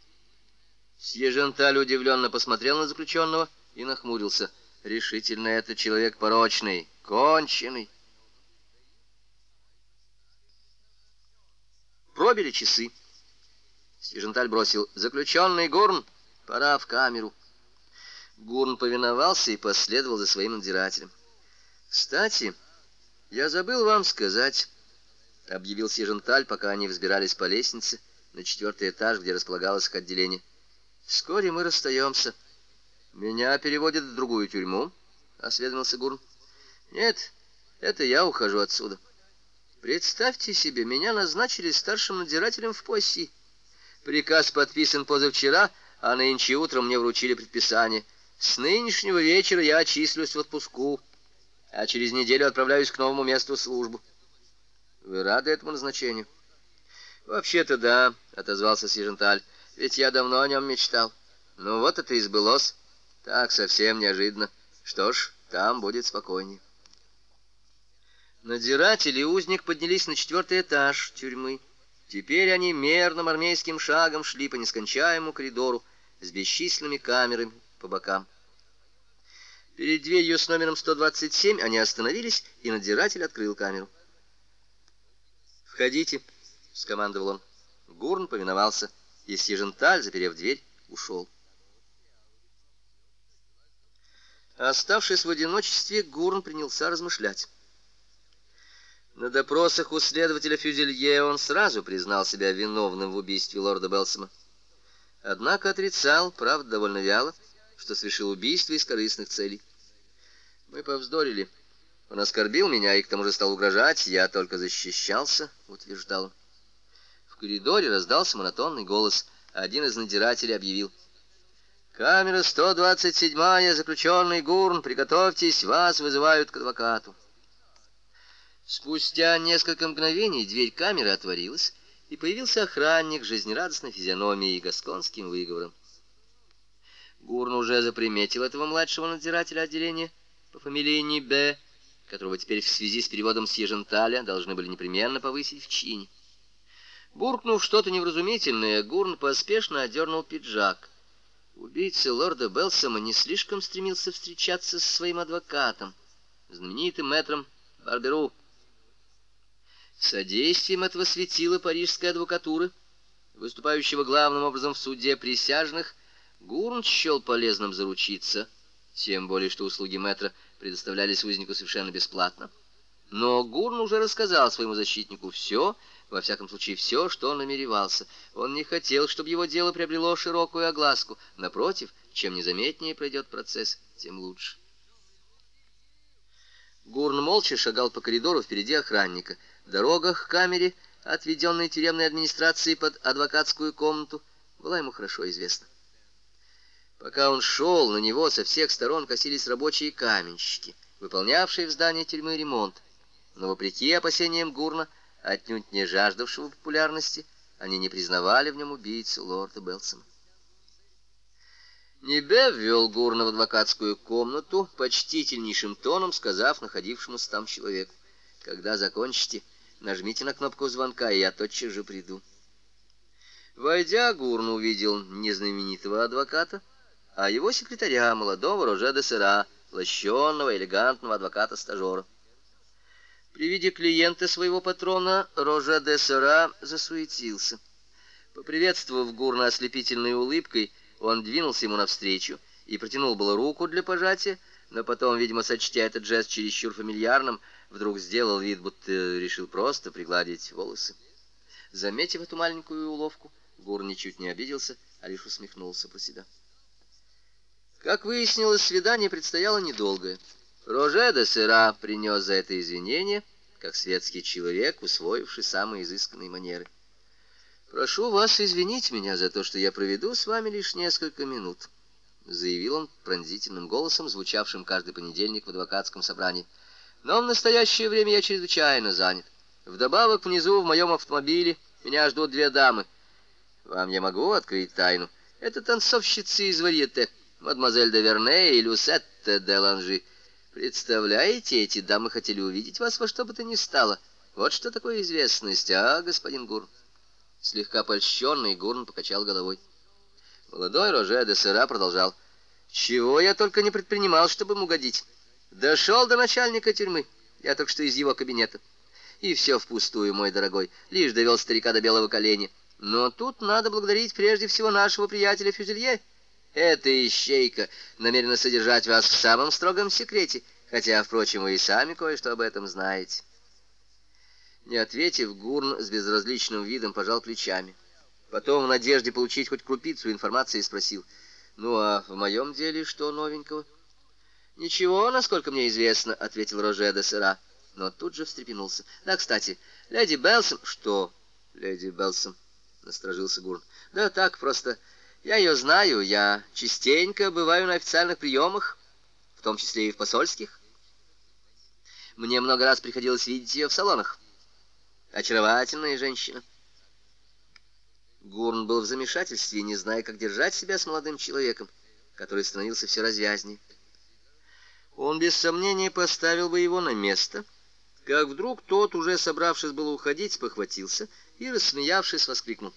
S1: Сиженталь удивленно посмотрел на заключенного и нахмурился. Решительно это человек порочный, конченый. Пробили часы. Сиженталь бросил. Заключенный Гурн, пора в камеру. Гурн повиновался и последовал за своим надзирателем. «Кстати, я забыл вам сказать», — объявил Сиженталь, пока они взбирались по лестнице на четвертый этаж, где располагалось их отделение. «Вскоре мы расстаемся. Меня переводят в другую тюрьму», — осведомился Гурн. «Нет, это я ухожу отсюда. Представьте себе, меня назначили старшим надзирателем в Пойси. Приказ подписан позавчера, а нынче утром мне вручили предписание». С нынешнего вечера я числюсь в отпуску, а через неделю отправляюсь к новому месту службы. Вы рады этому назначению? Вообще-то да, отозвался Сиженталь. Ведь я давно о нем мечтал. Ну вот это и сбылось. Так совсем неожиданно. Что ж, там будет спокойнее. Надзиратель и узник поднялись на четвертый этаж тюрьмы. Теперь они мерным армейским шагом шли по нескончаемому коридору с бесчисленными камерами, по бокам. Перед дверью с номером 127 они остановились, и надзиратель открыл камеру. «Входите», — скомандовал он. Гурн повиновался, и Сиженталь, заперев дверь, ушел. Оставшись в одиночестве, Гурн принялся размышлять. На допросах у следователя Фюзелье он сразу признал себя виновным в убийстве лорда Белсома. Однако отрицал, правда, довольно вяло, что совершил убийство из корыстных целей. Мы повздорили. Он оскорбил меня и к тому же стал угрожать. Я только защищался, утверждал. В коридоре раздался монотонный голос. Один из надзирателей объявил. «Камера 127-я, заключенный Гурн, приготовьтесь, вас вызывают к адвокату». Спустя несколько мгновений дверь камеры отворилась, и появился охранник жизнерадостной физиономии и гасконским выговором. Гурн уже заприметил этого младшего надзирателя отделения по фамилии Нибе, которого теперь в связи с переводом с Еженталя должны были непременно повысить в чине. Буркнув что-то невразумительное, Гурн поспешно одернул пиджак. Убийца лорда Белсома не слишком стремился встречаться со своим адвокатом, знаменитым мэтром Барберу. Содействием этого светила парижской адвокатуры, выступающего главным образом в суде присяжных, Гурн счел полезным заручиться, тем более что услуги мэтра предоставлялись узнику совершенно бесплатно. Но Гурн уже рассказал своему защитнику все, во всяком случае все, что он намеревался. Он не хотел, чтобы его дело приобрело широкую огласку. Напротив, чем незаметнее пройдет процесс, тем лучше. Гурн молча шагал по коридору впереди охранника. Дорога к камере, отведенной тюремной администрации под адвокатскую комнату, была ему хорошо известна. Пока он шел, на него со всех сторон косились рабочие каменщики, выполнявшие в здании тюрьмы ремонт. Но вопреки опасениям Гурна, отнюдь не жаждавшего популярности, они не признавали в нем убийцу лорда Белсона. Небе ввел Гурна в адвокатскую комнату, почтительнейшим тоном сказав находившемуся там человеку, «Когда закончите, нажмите на кнопку звонка, и я тотчас же приду». Войдя, Гурн увидел незнаменитого адвоката, а его секретаря, молодого Роже де Сера, лощенного, элегантного адвоката-стажера. При виде клиента своего патрона Роже де Сера засуетился. Поприветствовав Гурна ослепительной улыбкой, он двинулся ему навстречу и протянул было руку для пожатия, но потом, видимо, сочтя этот жест чересчур фамильярным, вдруг сделал вид, будто решил просто пригладить волосы. Заметив эту маленькую уловку, Гур ничуть не обиделся, а лишь усмехнулся про себя. Как выяснилось, свидание предстояло недолгое. Роже де Сера принес за это извинения, как светский человек, усвоивший самые изысканные манеры. «Прошу вас извинить меня за то, что я проведу с вами лишь несколько минут», заявил он пронзительным голосом, звучавшим каждый понедельник в адвокатском собрании. «Но в настоящее время я чрезвычайно занят. Вдобавок внизу в моем автомобиле меня ждут две дамы. Вам я могу открыть тайну? Это танцовщицы из Варьете» мадемуазель де Верне и Люсетта де Ланжи. Представляете, эти дамы хотели увидеть вас во что бы то ни стало. Вот что такое известность, а, господин Гурн?» Слегка польщенный Гурн покачал головой. Молодой Роже де Сера продолжал. «Чего я только не предпринимал, чтобы ему угодить. Дошел до начальника тюрьмы. Я только что из его кабинета. И все впустую, мой дорогой. Лишь довел старика до белого коленя. Но тут надо благодарить прежде всего нашего приятеля Фюзелье». Эта ищейка намерена содержать вас в самом строгом секрете, хотя, впрочем, вы и сами кое-что об этом знаете. Не ответив, Гурн с безразличным видом пожал плечами. Потом, в надежде получить хоть крупицу информации, спросил, «Ну а в моем деле что новенького?» «Ничего, насколько мне известно», — ответил Роже де Сера, но тут же встрепенулся. «Да, кстати, леди Белсом...» «Что, леди Белсом?» — насторожился Гурн. «Да так, просто я ее знаю, я частенько бываю на официальных приемах, в том числе и в посольских. Мне много раз приходилось видеть ее в салонах. Очаровательная женщина. Гурн был в замешательстве, не зная, как держать себя с молодым человеком, который становился все развязнее. Он без сомнения поставил бы его на место, как вдруг тот, уже собравшись было уходить, похватился и, рассмеявшись, воскликнул.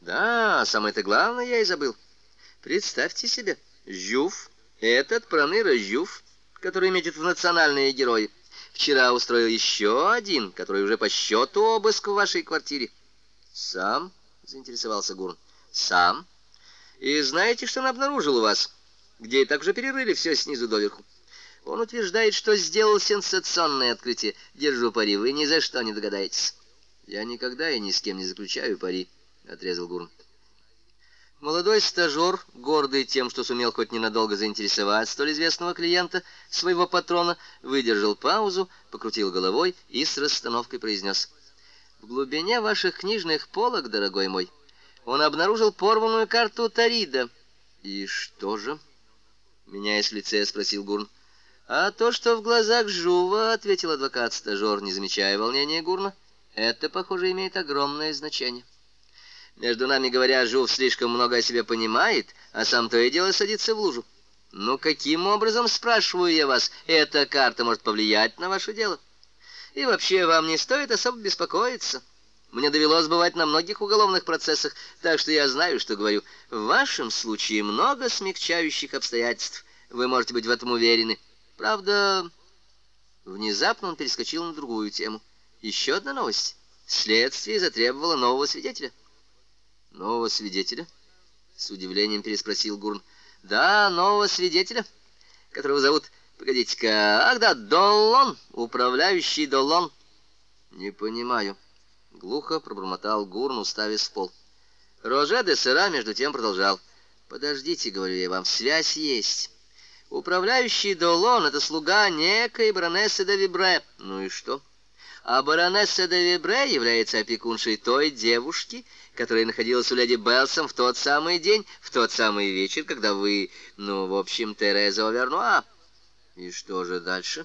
S1: Да, самое-то главное я и забыл. Представьте себе, Жюф, этот проныра Жюф, который метит в национальные герои, вчера устроил еще один, который уже по счету обыск в вашей квартире. Сам, заинтересовался Гурн, сам. И знаете, что он обнаружил у вас? Где также перерыли все снизу доверху. Он утверждает, что сделал сенсационное открытие. Держу пари, вы ни за что не догадаетесь. Я никогда и ни с кем не заключаю пари. — отрезал Гурн. Молодой стажер, гордый тем, что сумел хоть ненадолго заинтересовать столь известного клиента, своего патрона, выдержал паузу, покрутил головой и с расстановкой произнес. «В глубине ваших книжных полок, дорогой мой, он обнаружил порванную карту Тарида». «И что же?» — меняясь в лице, спросил Гурн. «А то, что в глазах Жува», — ответил адвокат-стажер, не замечая волнения Гурна, — «это, похоже, имеет огромное значение» между нами говоря, Жуф слишком много о себе понимает, а сам то и дело садится в лужу. Ну, каким образом, спрашиваю я вас, эта карта может повлиять на ваше дело? И вообще, вам не стоит особо беспокоиться. Мне довелось бывать на многих уголовных процессах, так что я знаю, что говорю. В вашем случае много смягчающих обстоятельств. Вы можете быть в этом уверены. Правда, внезапно он перескочил на другую тему. Еще одна новость. Следствие затребовало нового свидетеля. «Нового свидетеля?» — с удивлением переспросил Гурн. «Да, нового свидетеля, которого зовут... Погодите-ка... Ах да, Доллон, управляющий Доллон». «Не понимаю». Глухо пробормотал Гурн, уставясь в пол. Роже де Сера между тем продолжал. «Подождите, — говорю я вам, — связь есть. Управляющий Долон — это слуга некой баронессы де Вибре. Ну и что? А баронесса де Вибре является опекуншей той девушки, — которая находилась у леди Белсом в тот самый день, в тот самый вечер, когда вы, ну, в общем, Тереза Овернуа. И что же дальше?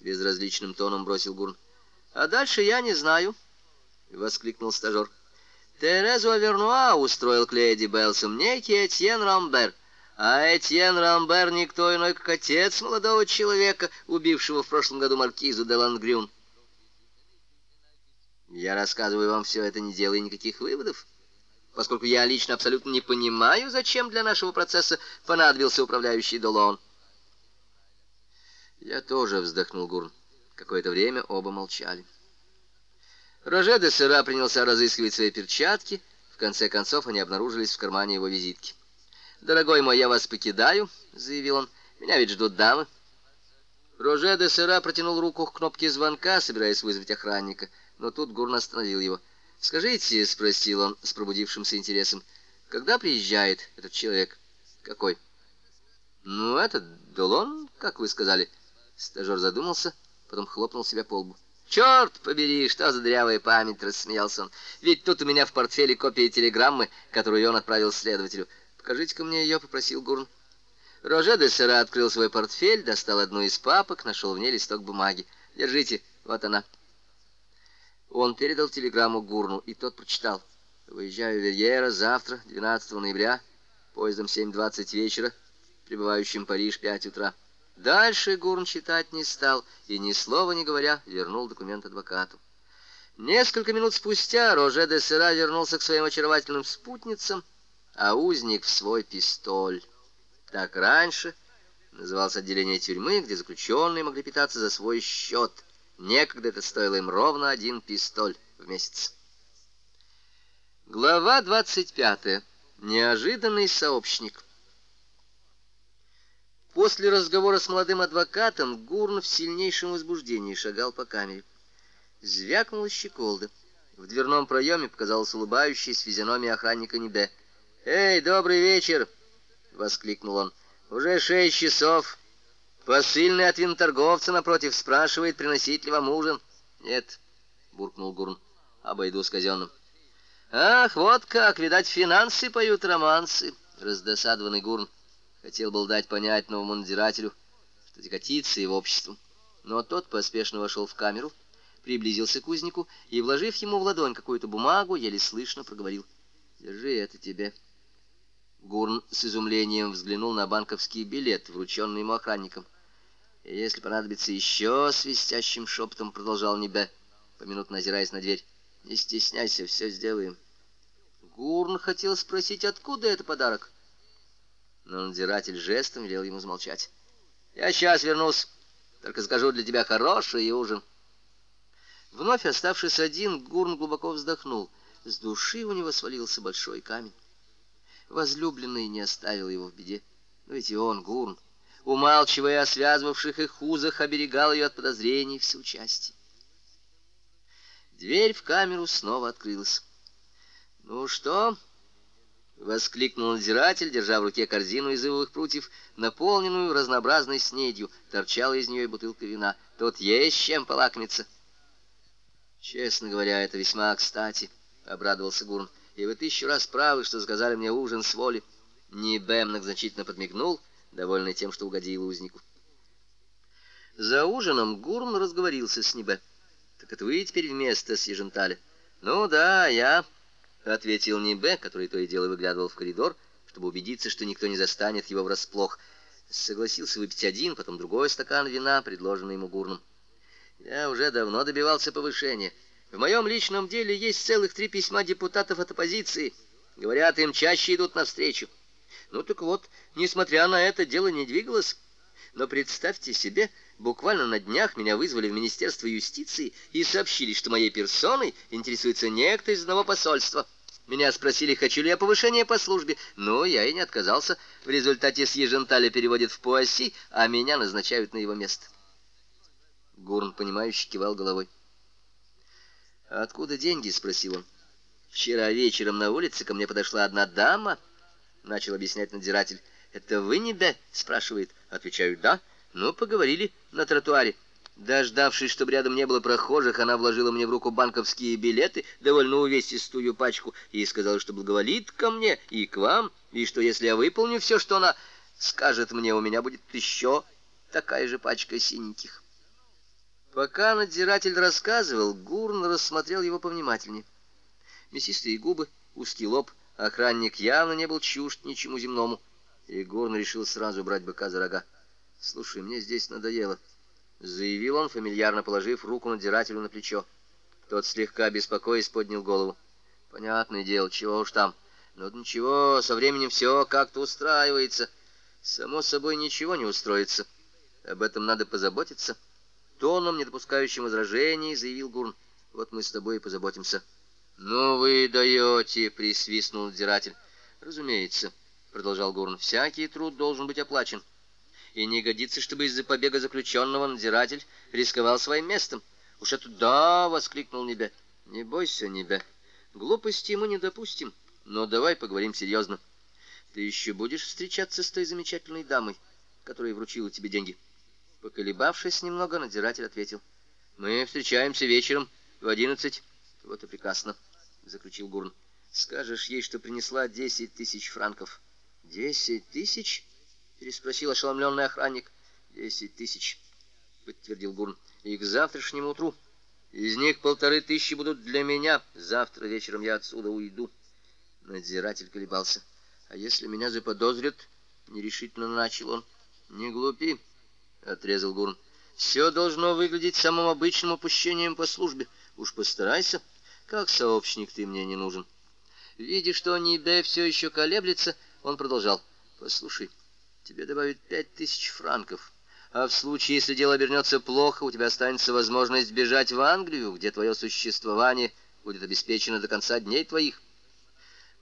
S1: Безразличным тоном бросил Гурн. А дальше я не знаю, воскликнул стажер. Терезу Авернуа устроил к леди Белсом некий Этьен Рамбер. А Этьен Рамбер никто иной, как отец молодого человека, убившего в прошлом году маркизу де Лангрюн. Я рассказываю вам все это, не делая никаких выводов, поскольку я лично абсолютно не понимаю, зачем для нашего процесса понадобился управляющий Долон. Я тоже вздохнул Гурн. Какое-то время оба молчали. Роже де Сера принялся разыскивать свои перчатки. В конце концов, они обнаружились в кармане его визитки. «Дорогой мой, я вас покидаю», — заявил он. «Меня ведь ждут дамы». Роже де Сера протянул руку к кнопке звонка, собираясь вызвать охранника — но тут Гурн остановил его. «Скажите», — спросил он с пробудившимся интересом, — «когда приезжает этот человек?» «Какой?» «Ну, этот Долон, как вы сказали». Стажер задумался, потом хлопнул себя по лбу. «Черт побери, что за дрявая память!» — рассмеялся он. «Ведь тут у меня в портфеле копия телеграммы, которую он отправил следователю. Покажите-ка мне ее», — попросил Гурн. Роже де Сера открыл свой портфель, достал одну из папок, нашел в ней листок бумаги. «Держите, вот она». Он передал телеграмму Гурну, и тот прочитал. «Выезжаю в Верьера завтра, 12 ноября, поездом 7.20 вечера, прибывающим в Париж 5 утра». Дальше Гурн читать не стал и, ни слова не говоря, вернул документ адвокату. Несколько минут спустя Роже де Сера вернулся к своим очаровательным спутницам, а узник в свой пистоль. Так раньше называлось отделение тюрьмы, где заключенные могли питаться за свой счет. Некогда это стоило им ровно один пистоль в месяц. Глава 25. Неожиданный сообщник. После разговора с молодым адвокатом Гурн в сильнейшем возбуждении шагал по камере. Звякнула щеколда. В дверном проеме показалась улыбающаяся физиономия охранника Небе. «Эй, добрый вечер!» — воскликнул он. «Уже шесть часов. Посыльный от винторговца напротив спрашивает, приносить ли вам ужин. Нет, буркнул Гурн. Обойду с казенным. Ах, вот как, видать, финансы поют романсы, раздосадованный Гурн. Хотел был дать понять новому надзирателю, что тяготится его обществом. Но тот поспешно вошел в камеру, приблизился к кузнику и, вложив ему в ладонь какую-то бумагу, еле слышно проговорил. «Держи это тебе». Гурн с изумлением взглянул на банковский билет, врученный ему охранником. Если понадобится еще свистящим шепотом, продолжал Небе, поминутно озираясь на дверь. Не стесняйся, все сделаем. Гурн хотел спросить, откуда это подарок. Но надзиратель жестом велел ему замолчать. Я сейчас вернусь, только скажу для тебя хороший ужин. Вновь оставшись один, Гурн глубоко вздохнул. С души у него свалился большой камень. Возлюбленный не оставил его в беде. Но ведь и он, Гурн, умалчивая о связывавших их узах, оберегал ее от подозрений в. Дверь в камеру снова открылась. «Ну что?» — воскликнул надзиратель, держа в руке корзину из ивовых прутьев, наполненную разнообразной снедью. Торчала из нее и бутылка вина. «Тут есть чем полакомиться». «Честно говоря, это весьма кстати», — обрадовался Гурн. «И вы тысячу раз правы, что сказали мне ужин с воли». Нибемнок значительно подмигнул — довольный тем, что угодил узнику. За ужином Гурм разговорился с Небе. «Так это вы теперь вместо с Еженталя?» «Ну да, я», — ответил Небе, который то и дело выглядывал в коридор, чтобы убедиться, что никто не застанет его врасплох. Согласился выпить один, потом другой стакан вина, предложенный ему Гурном. «Я уже давно добивался повышения. В моем личном деле есть целых три письма депутатов от оппозиции. Говорят, им чаще идут навстречу». Ну так вот, несмотря на это, дело не двигалось. Но представьте себе, буквально на днях меня вызвали в Министерство юстиции и сообщили, что моей персоной интересуется некто из одного посольства. Меня спросили, хочу ли я повышение по службе, ну я и не отказался. В результате с Еженталя переводят в Пуасси, а меня назначают на его место. Гурн, понимающе кивал головой. «А «Откуда деньги?» — спросил он. «Вчера вечером на улице ко мне подошла одна дама» начал объяснять надзиратель. «Это вы не Д?» — спрашивает. Отвечаю «Да». «Ну, поговорили на тротуаре». Дождавшись, чтобы рядом не было прохожих, она вложила мне в руку банковские билеты, довольно увесистую пачку, и сказала, что благоволит ко мне и к вам, и что если я выполню все, что она скажет мне, у меня будет еще такая же пачка синеньких. Пока надзиратель рассказывал, Гурн рассмотрел его повнимательнее. Мясистые губы, узкий лоб — Охранник явно не был чужд ничему земному, и Горн решил сразу брать быка за рога. «Слушай, мне здесь надоело», — заявил он, фамильярно положив руку надзирателю на плечо. Тот слегка беспокоясь поднял голову. «Понятное дело, чего уж там. Ну, Но ничего, со временем все как-то устраивается. Само собой, ничего не устроится. Об этом надо позаботиться». Тоном, не допускающим возражений, заявил Гурн. «Вот мы с тобой и позаботимся». «Ну вы даете!» — присвистнул надзиратель. «Разумеется», — продолжал Гурн, — «всякий труд должен быть оплачен. И не годится, чтобы из-за побега заключенного надзиратель рисковал своим местом. Уж это да!» — воскликнул Небе. «Не бойся, Небе. Глупости мы не допустим. Но давай поговорим серьезно. Ты еще будешь встречаться с той замечательной дамой, которая вручила тебе деньги?» Поколебавшись немного, надзиратель ответил. «Мы встречаемся вечером в одиннадцать». Вот и прекрасно, заключил Гурн. Скажешь ей, что принесла десять тысяч франков. Десять тысяч? переспросил ошеломленный охранник. Десять тысяч, подтвердил Гурн. И к завтрашнему утру. Из них полторы тысячи будут для меня. Завтра вечером я отсюда уйду. Надзиратель колебался. А если меня заподозрят? Нерешительно начал он. Не глупи, отрезал Гурн. Все должно выглядеть самым обычным опущением по службе. Уж постарайся. Как сообщник ты мне не нужен. Видя, что Нибе все еще колеблется, он продолжал. Послушай, тебе добавят пять тысяч франков. А в случае, если дело обернется плохо, у тебя останется возможность бежать в Англию, где твое существование будет обеспечено до конца дней твоих.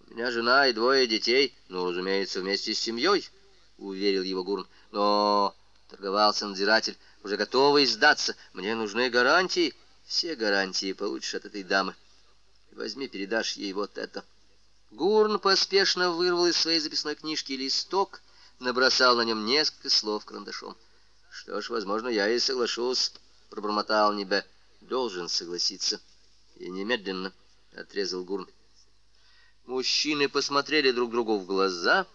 S1: У меня жена и двое детей, ну, разумеется, вместе с семьей, — уверил его Гурн. Но торговался надзиратель, уже готовый сдаться. Мне нужны гарантии. Все гарантии получишь от этой дамы. Возьми, передашь ей вот это». Гурн поспешно вырвал из своей записной книжки листок, набросал на нем несколько слов карандашом. «Что ж, возможно, я и соглашусь», — пробормотал Небе. «Должен согласиться». «И немедленно», — отрезал Гурн. Мужчины посмотрели друг другу в глаза,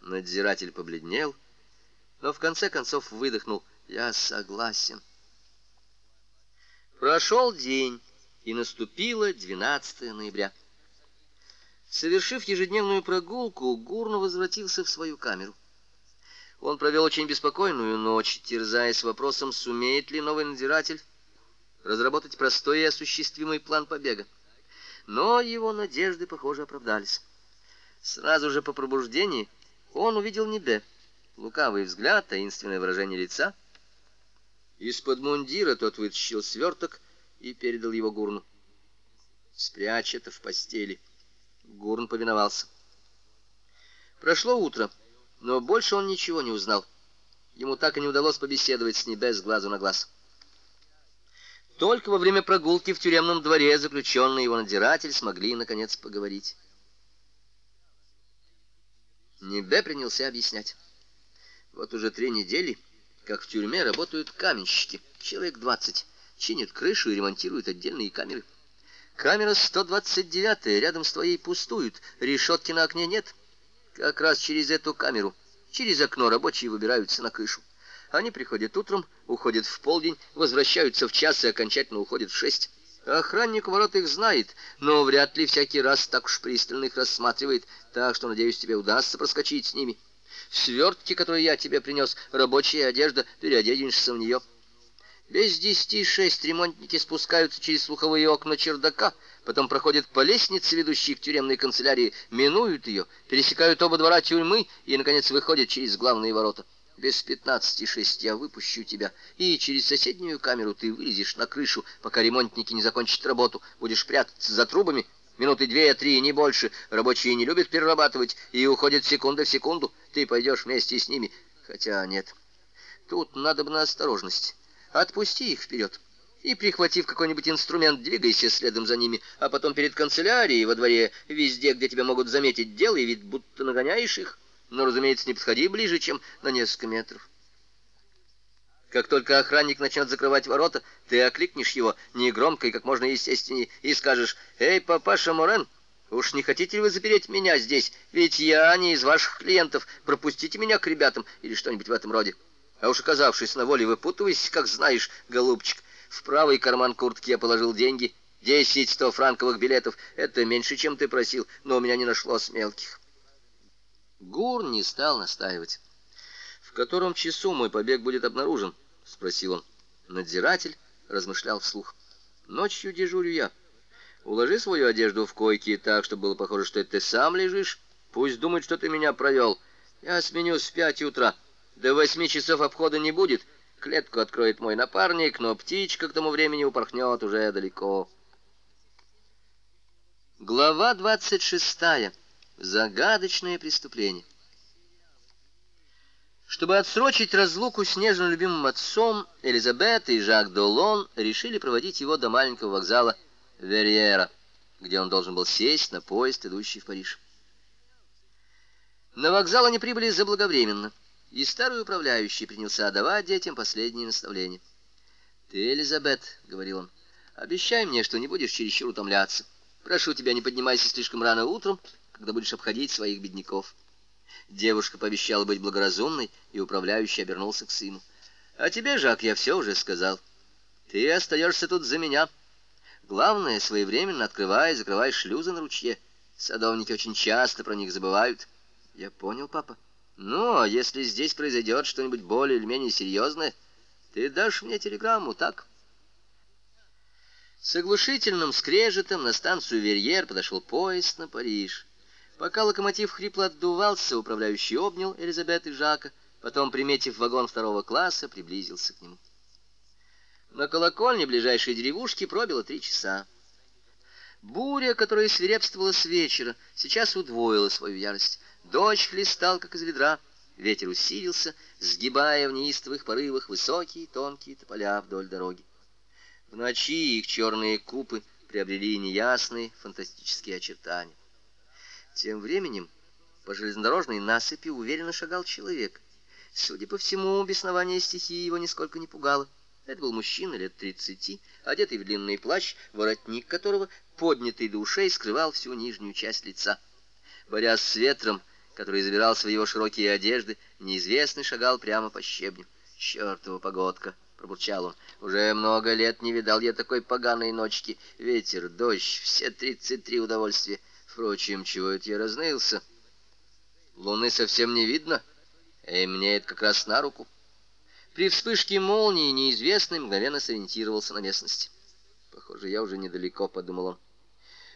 S1: надзиратель побледнел, но в конце концов выдохнул «Я согласен». Прошел день и наступило 12 ноября. Совершив ежедневную прогулку, Гурно возвратился в свою камеру. Он провел очень беспокойную ночь, терзаясь вопросом, сумеет ли новый надзиратель разработать простой и осуществимый план побега. Но его надежды, похоже, оправдались. Сразу же по пробуждении он увидел Небе. Лукавый взгляд, таинственное выражение лица. Из-под мундира тот вытащил сверток и передал его Гурну. «Спрячь это в постели». Гурн повиновался. Прошло утро, но больше он ничего не узнал. Ему так и не удалось побеседовать с небес глазу на глаз. Только во время прогулки в тюремном дворе заключенный и его надзиратель смогли, наконец, поговорить. Небе принялся объяснять. Вот уже три недели, как в тюрьме работают каменщики, человек двадцать чинит крышу и ремонтирует отдельные камеры. Камера 129 рядом с твоей пустует, решетки на окне нет. Как раз через эту камеру, через окно рабочие выбираются на крышу. Они приходят утром, уходят в полдень, возвращаются в час и окончательно уходят в шесть. Охранник ворот их знает, но вряд ли всякий раз так уж пристально их рассматривает, так что, надеюсь, тебе удастся проскочить с ними. Свертки, которые я тебе принес, рабочая одежда, переоденешься в нее. Без десяти шесть ремонтники спускаются через слуховые окна чердака, потом проходят по лестнице, ведущей к тюремной канцелярии, минуют ее, пересекают оба двора тюрьмы и, наконец, выходят через главные ворота. Без пятнадцати шесть я выпущу тебя, и через соседнюю камеру ты вылезешь на крышу, пока ремонтники не закончат работу, будешь прятаться за трубами, Минуты две-три, не больше. Рабочие не любят перерабатывать и уходят секунда в секунду. Ты пойдешь вместе с ними. Хотя нет. Тут надо бы на осторожность. Отпусти их вперед. И, прихватив какой-нибудь инструмент, двигайся следом за ними, а потом перед канцелярией, во дворе, везде, где тебя могут заметить, делай вид, будто нагоняешь их, но, разумеется, не подходи ближе, чем на несколько метров. Как только охранник начнет закрывать ворота, ты окликнешь его негромко и как можно естественнее и скажешь «Эй, папаша Морен, уж не хотите ли вы запереть меня здесь? Ведь я не из ваших клиентов. Пропустите меня к ребятам» или что-нибудь в этом роде. А уж оказавшись на воле, выпутывайся, как знаешь, голубчик. В правый карман куртки я положил деньги. Десять сто франковых билетов. Это меньше, чем ты просил, но у меня не нашлось мелких. Гур не стал настаивать. «В котором часу мой побег будет обнаружен?» — спросил он. Надзиратель размышлял вслух. «Ночью дежурю я. Уложи свою одежду в койке так, чтобы было похоже, что это ты сам лежишь. Пусть думают, что ты меня провел. Я сменюсь в пять утра». До восьми часов обхода не будет. Клетку откроет мой напарник, но птичка к тому времени упорхнет уже далеко. Глава 26. Загадочное преступление. Чтобы отсрочить разлуку с нежно любимым отцом, Элизабет и Жак Долон решили проводить его до маленького вокзала Верьера, где он должен был сесть на поезд, идущий в Париж. На вокзал они прибыли заблаговременно. И старый управляющий принялся давать детям последние наставления. «Ты, Элизабет», — говорил он, — «обещай мне, что не будешь чересчур утомляться. Прошу тебя, не поднимайся слишком рано утром, когда будешь обходить своих бедняков». Девушка пообещала быть благоразумной, и управляющий обернулся к сыну. «А тебе, Жак, я все уже сказал. Ты остаешься тут за меня. Главное, своевременно открывай и закрывай шлюзы на ручье. Садовники очень часто про них забывают». «Я понял, папа». Но если здесь произойдет что-нибудь более или менее серьезное, ты дашь мне телеграмму, так? С оглушительным скрежетом на станцию Верьер подошел поезд на Париж. Пока локомотив хрипло отдувался, управляющий обнял Элизабет и Жака, потом, приметив вагон второго класса, приблизился к нему. На колокольне ближайшей деревушки пробило три часа. Буря, которая свирепствовала с вечера, сейчас удвоила свою ярость. Дождь хлестал, как из ведра. Ветер усилился, сгибая в неистовых порывах высокие тонкие тополя вдоль дороги. В ночи их черные купы приобрели неясные фантастические очертания. Тем временем по железнодорожной насыпи уверенно шагал человек. Судя по всему, беснование стихии его нисколько не пугало. Это был мужчина лет тридцати, одетый в длинный плащ, воротник которого, поднятый до ушей, скрывал всю нижнюю часть лица. Борясь с ветром, который забирался в его широкие одежды, неизвестный шагал прямо по щебню. «Чертова погодка!» — пробурчал он. «Уже много лет не видал я такой поганой ночки. Ветер, дождь, все тридцать три удовольствия. Впрочем, чего это я разнылся? Луны совсем не видно, а и мне это как раз на руку». При вспышке молнии неизвестный мгновенно сориентировался на местности. «Похоже, я уже недалеко», — подумал он.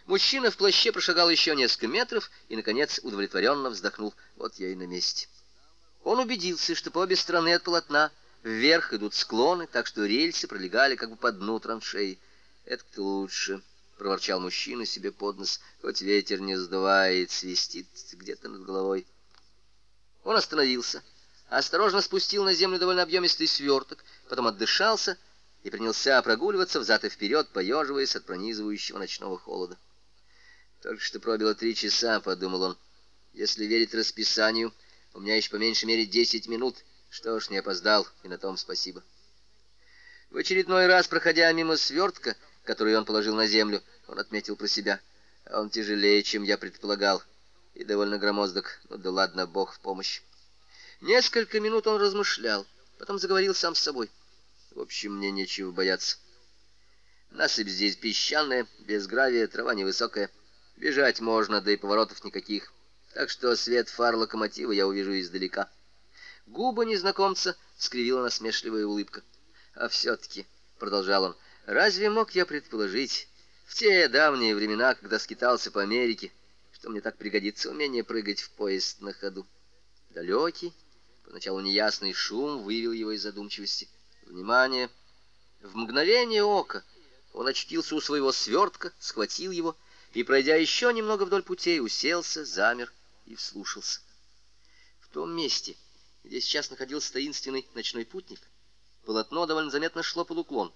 S1: Мужчина в плаще прошагал еще несколько метров и, наконец, удовлетворенно вздохнул. Вот я и на месте. Он убедился, что по обе стороны от полотна вверх идут склоны, так что рельсы пролегали как бы по дну траншеи. это лучше, — проворчал мужчина себе под нос, — хоть ветер не сдувает, свистит где-то над головой. Он остановился, осторожно спустил на землю довольно объемистый сверток, потом отдышался и принялся прогуливаться взад и вперед, поеживаясь от пронизывающего ночного холода. Только что пробило три часа, подумал он. Если верить расписанию, у меня еще по меньшей мере десять минут. Что ж, не опоздал, и на том спасибо. В очередной раз, проходя мимо свертка, который он положил на землю, он отметил про себя. Он тяжелее, чем я предполагал, и довольно громоздок. Ну да ладно, бог в помощь. Несколько минут он размышлял, потом заговорил сам с собой. В общем, мне нечего бояться. Насыпь здесь песчаная, без гравия, трава невысокая. Бежать можно, да и поворотов никаких. Так что свет фар локомотива я увижу издалека. Губы незнакомца скривила насмешливая улыбка. А все-таки, продолжал он, разве мог я предположить, в те давние времена, когда скитался по Америке, что мне так пригодится умение прыгать в поезд на ходу. Далекий, поначалу неясный шум вывел его из задумчивости. Внимание! В мгновение ока он очутился у своего свертка, схватил его — и, пройдя еще немного вдоль путей, уселся, замер и вслушался. В том месте, где сейчас находился таинственный ночной путник, полотно довольно заметно шло под уклон.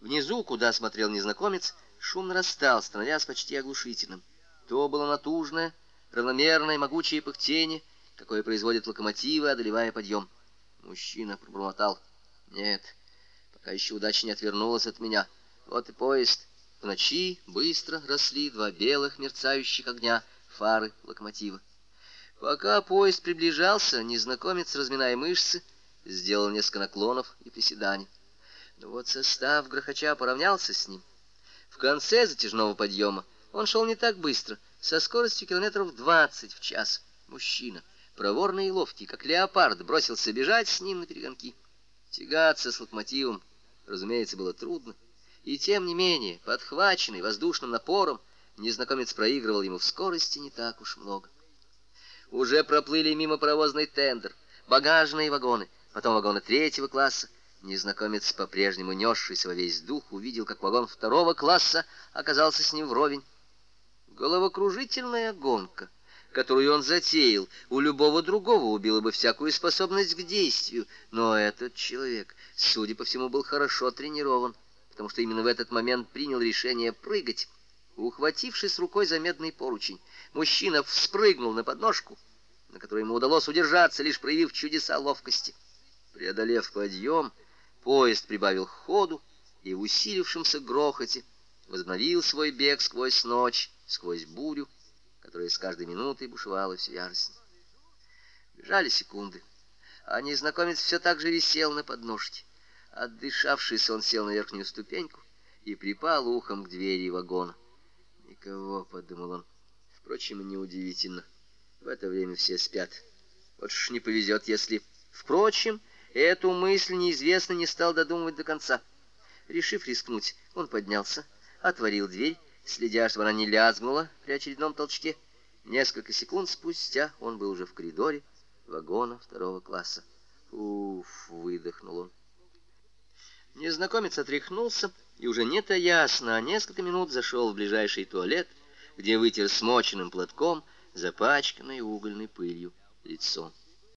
S1: Внизу, куда смотрел незнакомец, шум нарастал, становясь почти оглушительным. То было натужное, равномерное, могучее пыхтение, какое производят локомотивы, одолевая подъем. Мужчина пробормотал. «Нет, пока еще удача не отвернулась от меня. Вот и поезд». В ночи быстро росли два белых мерцающих огня фары локомотива. Пока поезд приближался, незнакомец, разминая мышцы, сделал несколько наклонов и приседаний. Но вот состав грохоча поравнялся с ним. В конце затяжного подъема он шел не так быстро, со скоростью километров 20 в час. Мужчина, проворный и ловкий, как леопард, бросился бежать с ним на перегонки. Тягаться с локомотивом, разумеется, было трудно. И тем не менее, подхваченный воздушным напором, незнакомец проигрывал ему в скорости не так уж много. Уже проплыли мимо паровозный тендер, багажные вагоны, потом вагоны третьего класса. Незнакомец, по-прежнему несшийся во весь дух, увидел, как вагон второго класса оказался с ним вровень. Головокружительная гонка, которую он затеял, у любого другого убила бы всякую способность к действию, но этот человек, судя по всему, был хорошо тренирован потому что именно в этот момент принял решение прыгать. Ухватившись рукой за медный поручень, мужчина вспрыгнул на подножку, на которой ему удалось удержаться, лишь проявив чудеса ловкости. Преодолев подъем, поезд прибавил ходу и в усилившемся грохоте возобновил свой бег сквозь ночь, сквозь бурю, которая с каждой минутой бушевала все яростнее. Бежали секунды, а незнакомец все так же висел на подножке. Отдышавшись, он сел на верхнюю ступеньку и припал ухом к двери вагона. «Никого», — подумал он. «Впрочем, неудивительно. В это время все спят. Вот уж не повезет, если...» Впрочем, эту мысль неизвестно не стал додумывать до конца. Решив рискнуть, он поднялся, отворил дверь, следя, чтобы она не лязгнула при очередном толчке. Несколько секунд спустя он был уже в коридоре вагона второго класса. «Уф!» — выдохнул он. Незнакомец отряхнулся и уже не то ясно, а несколько минут зашел в ближайший туалет, где вытер смоченным платком запачканное угольной пылью лицо.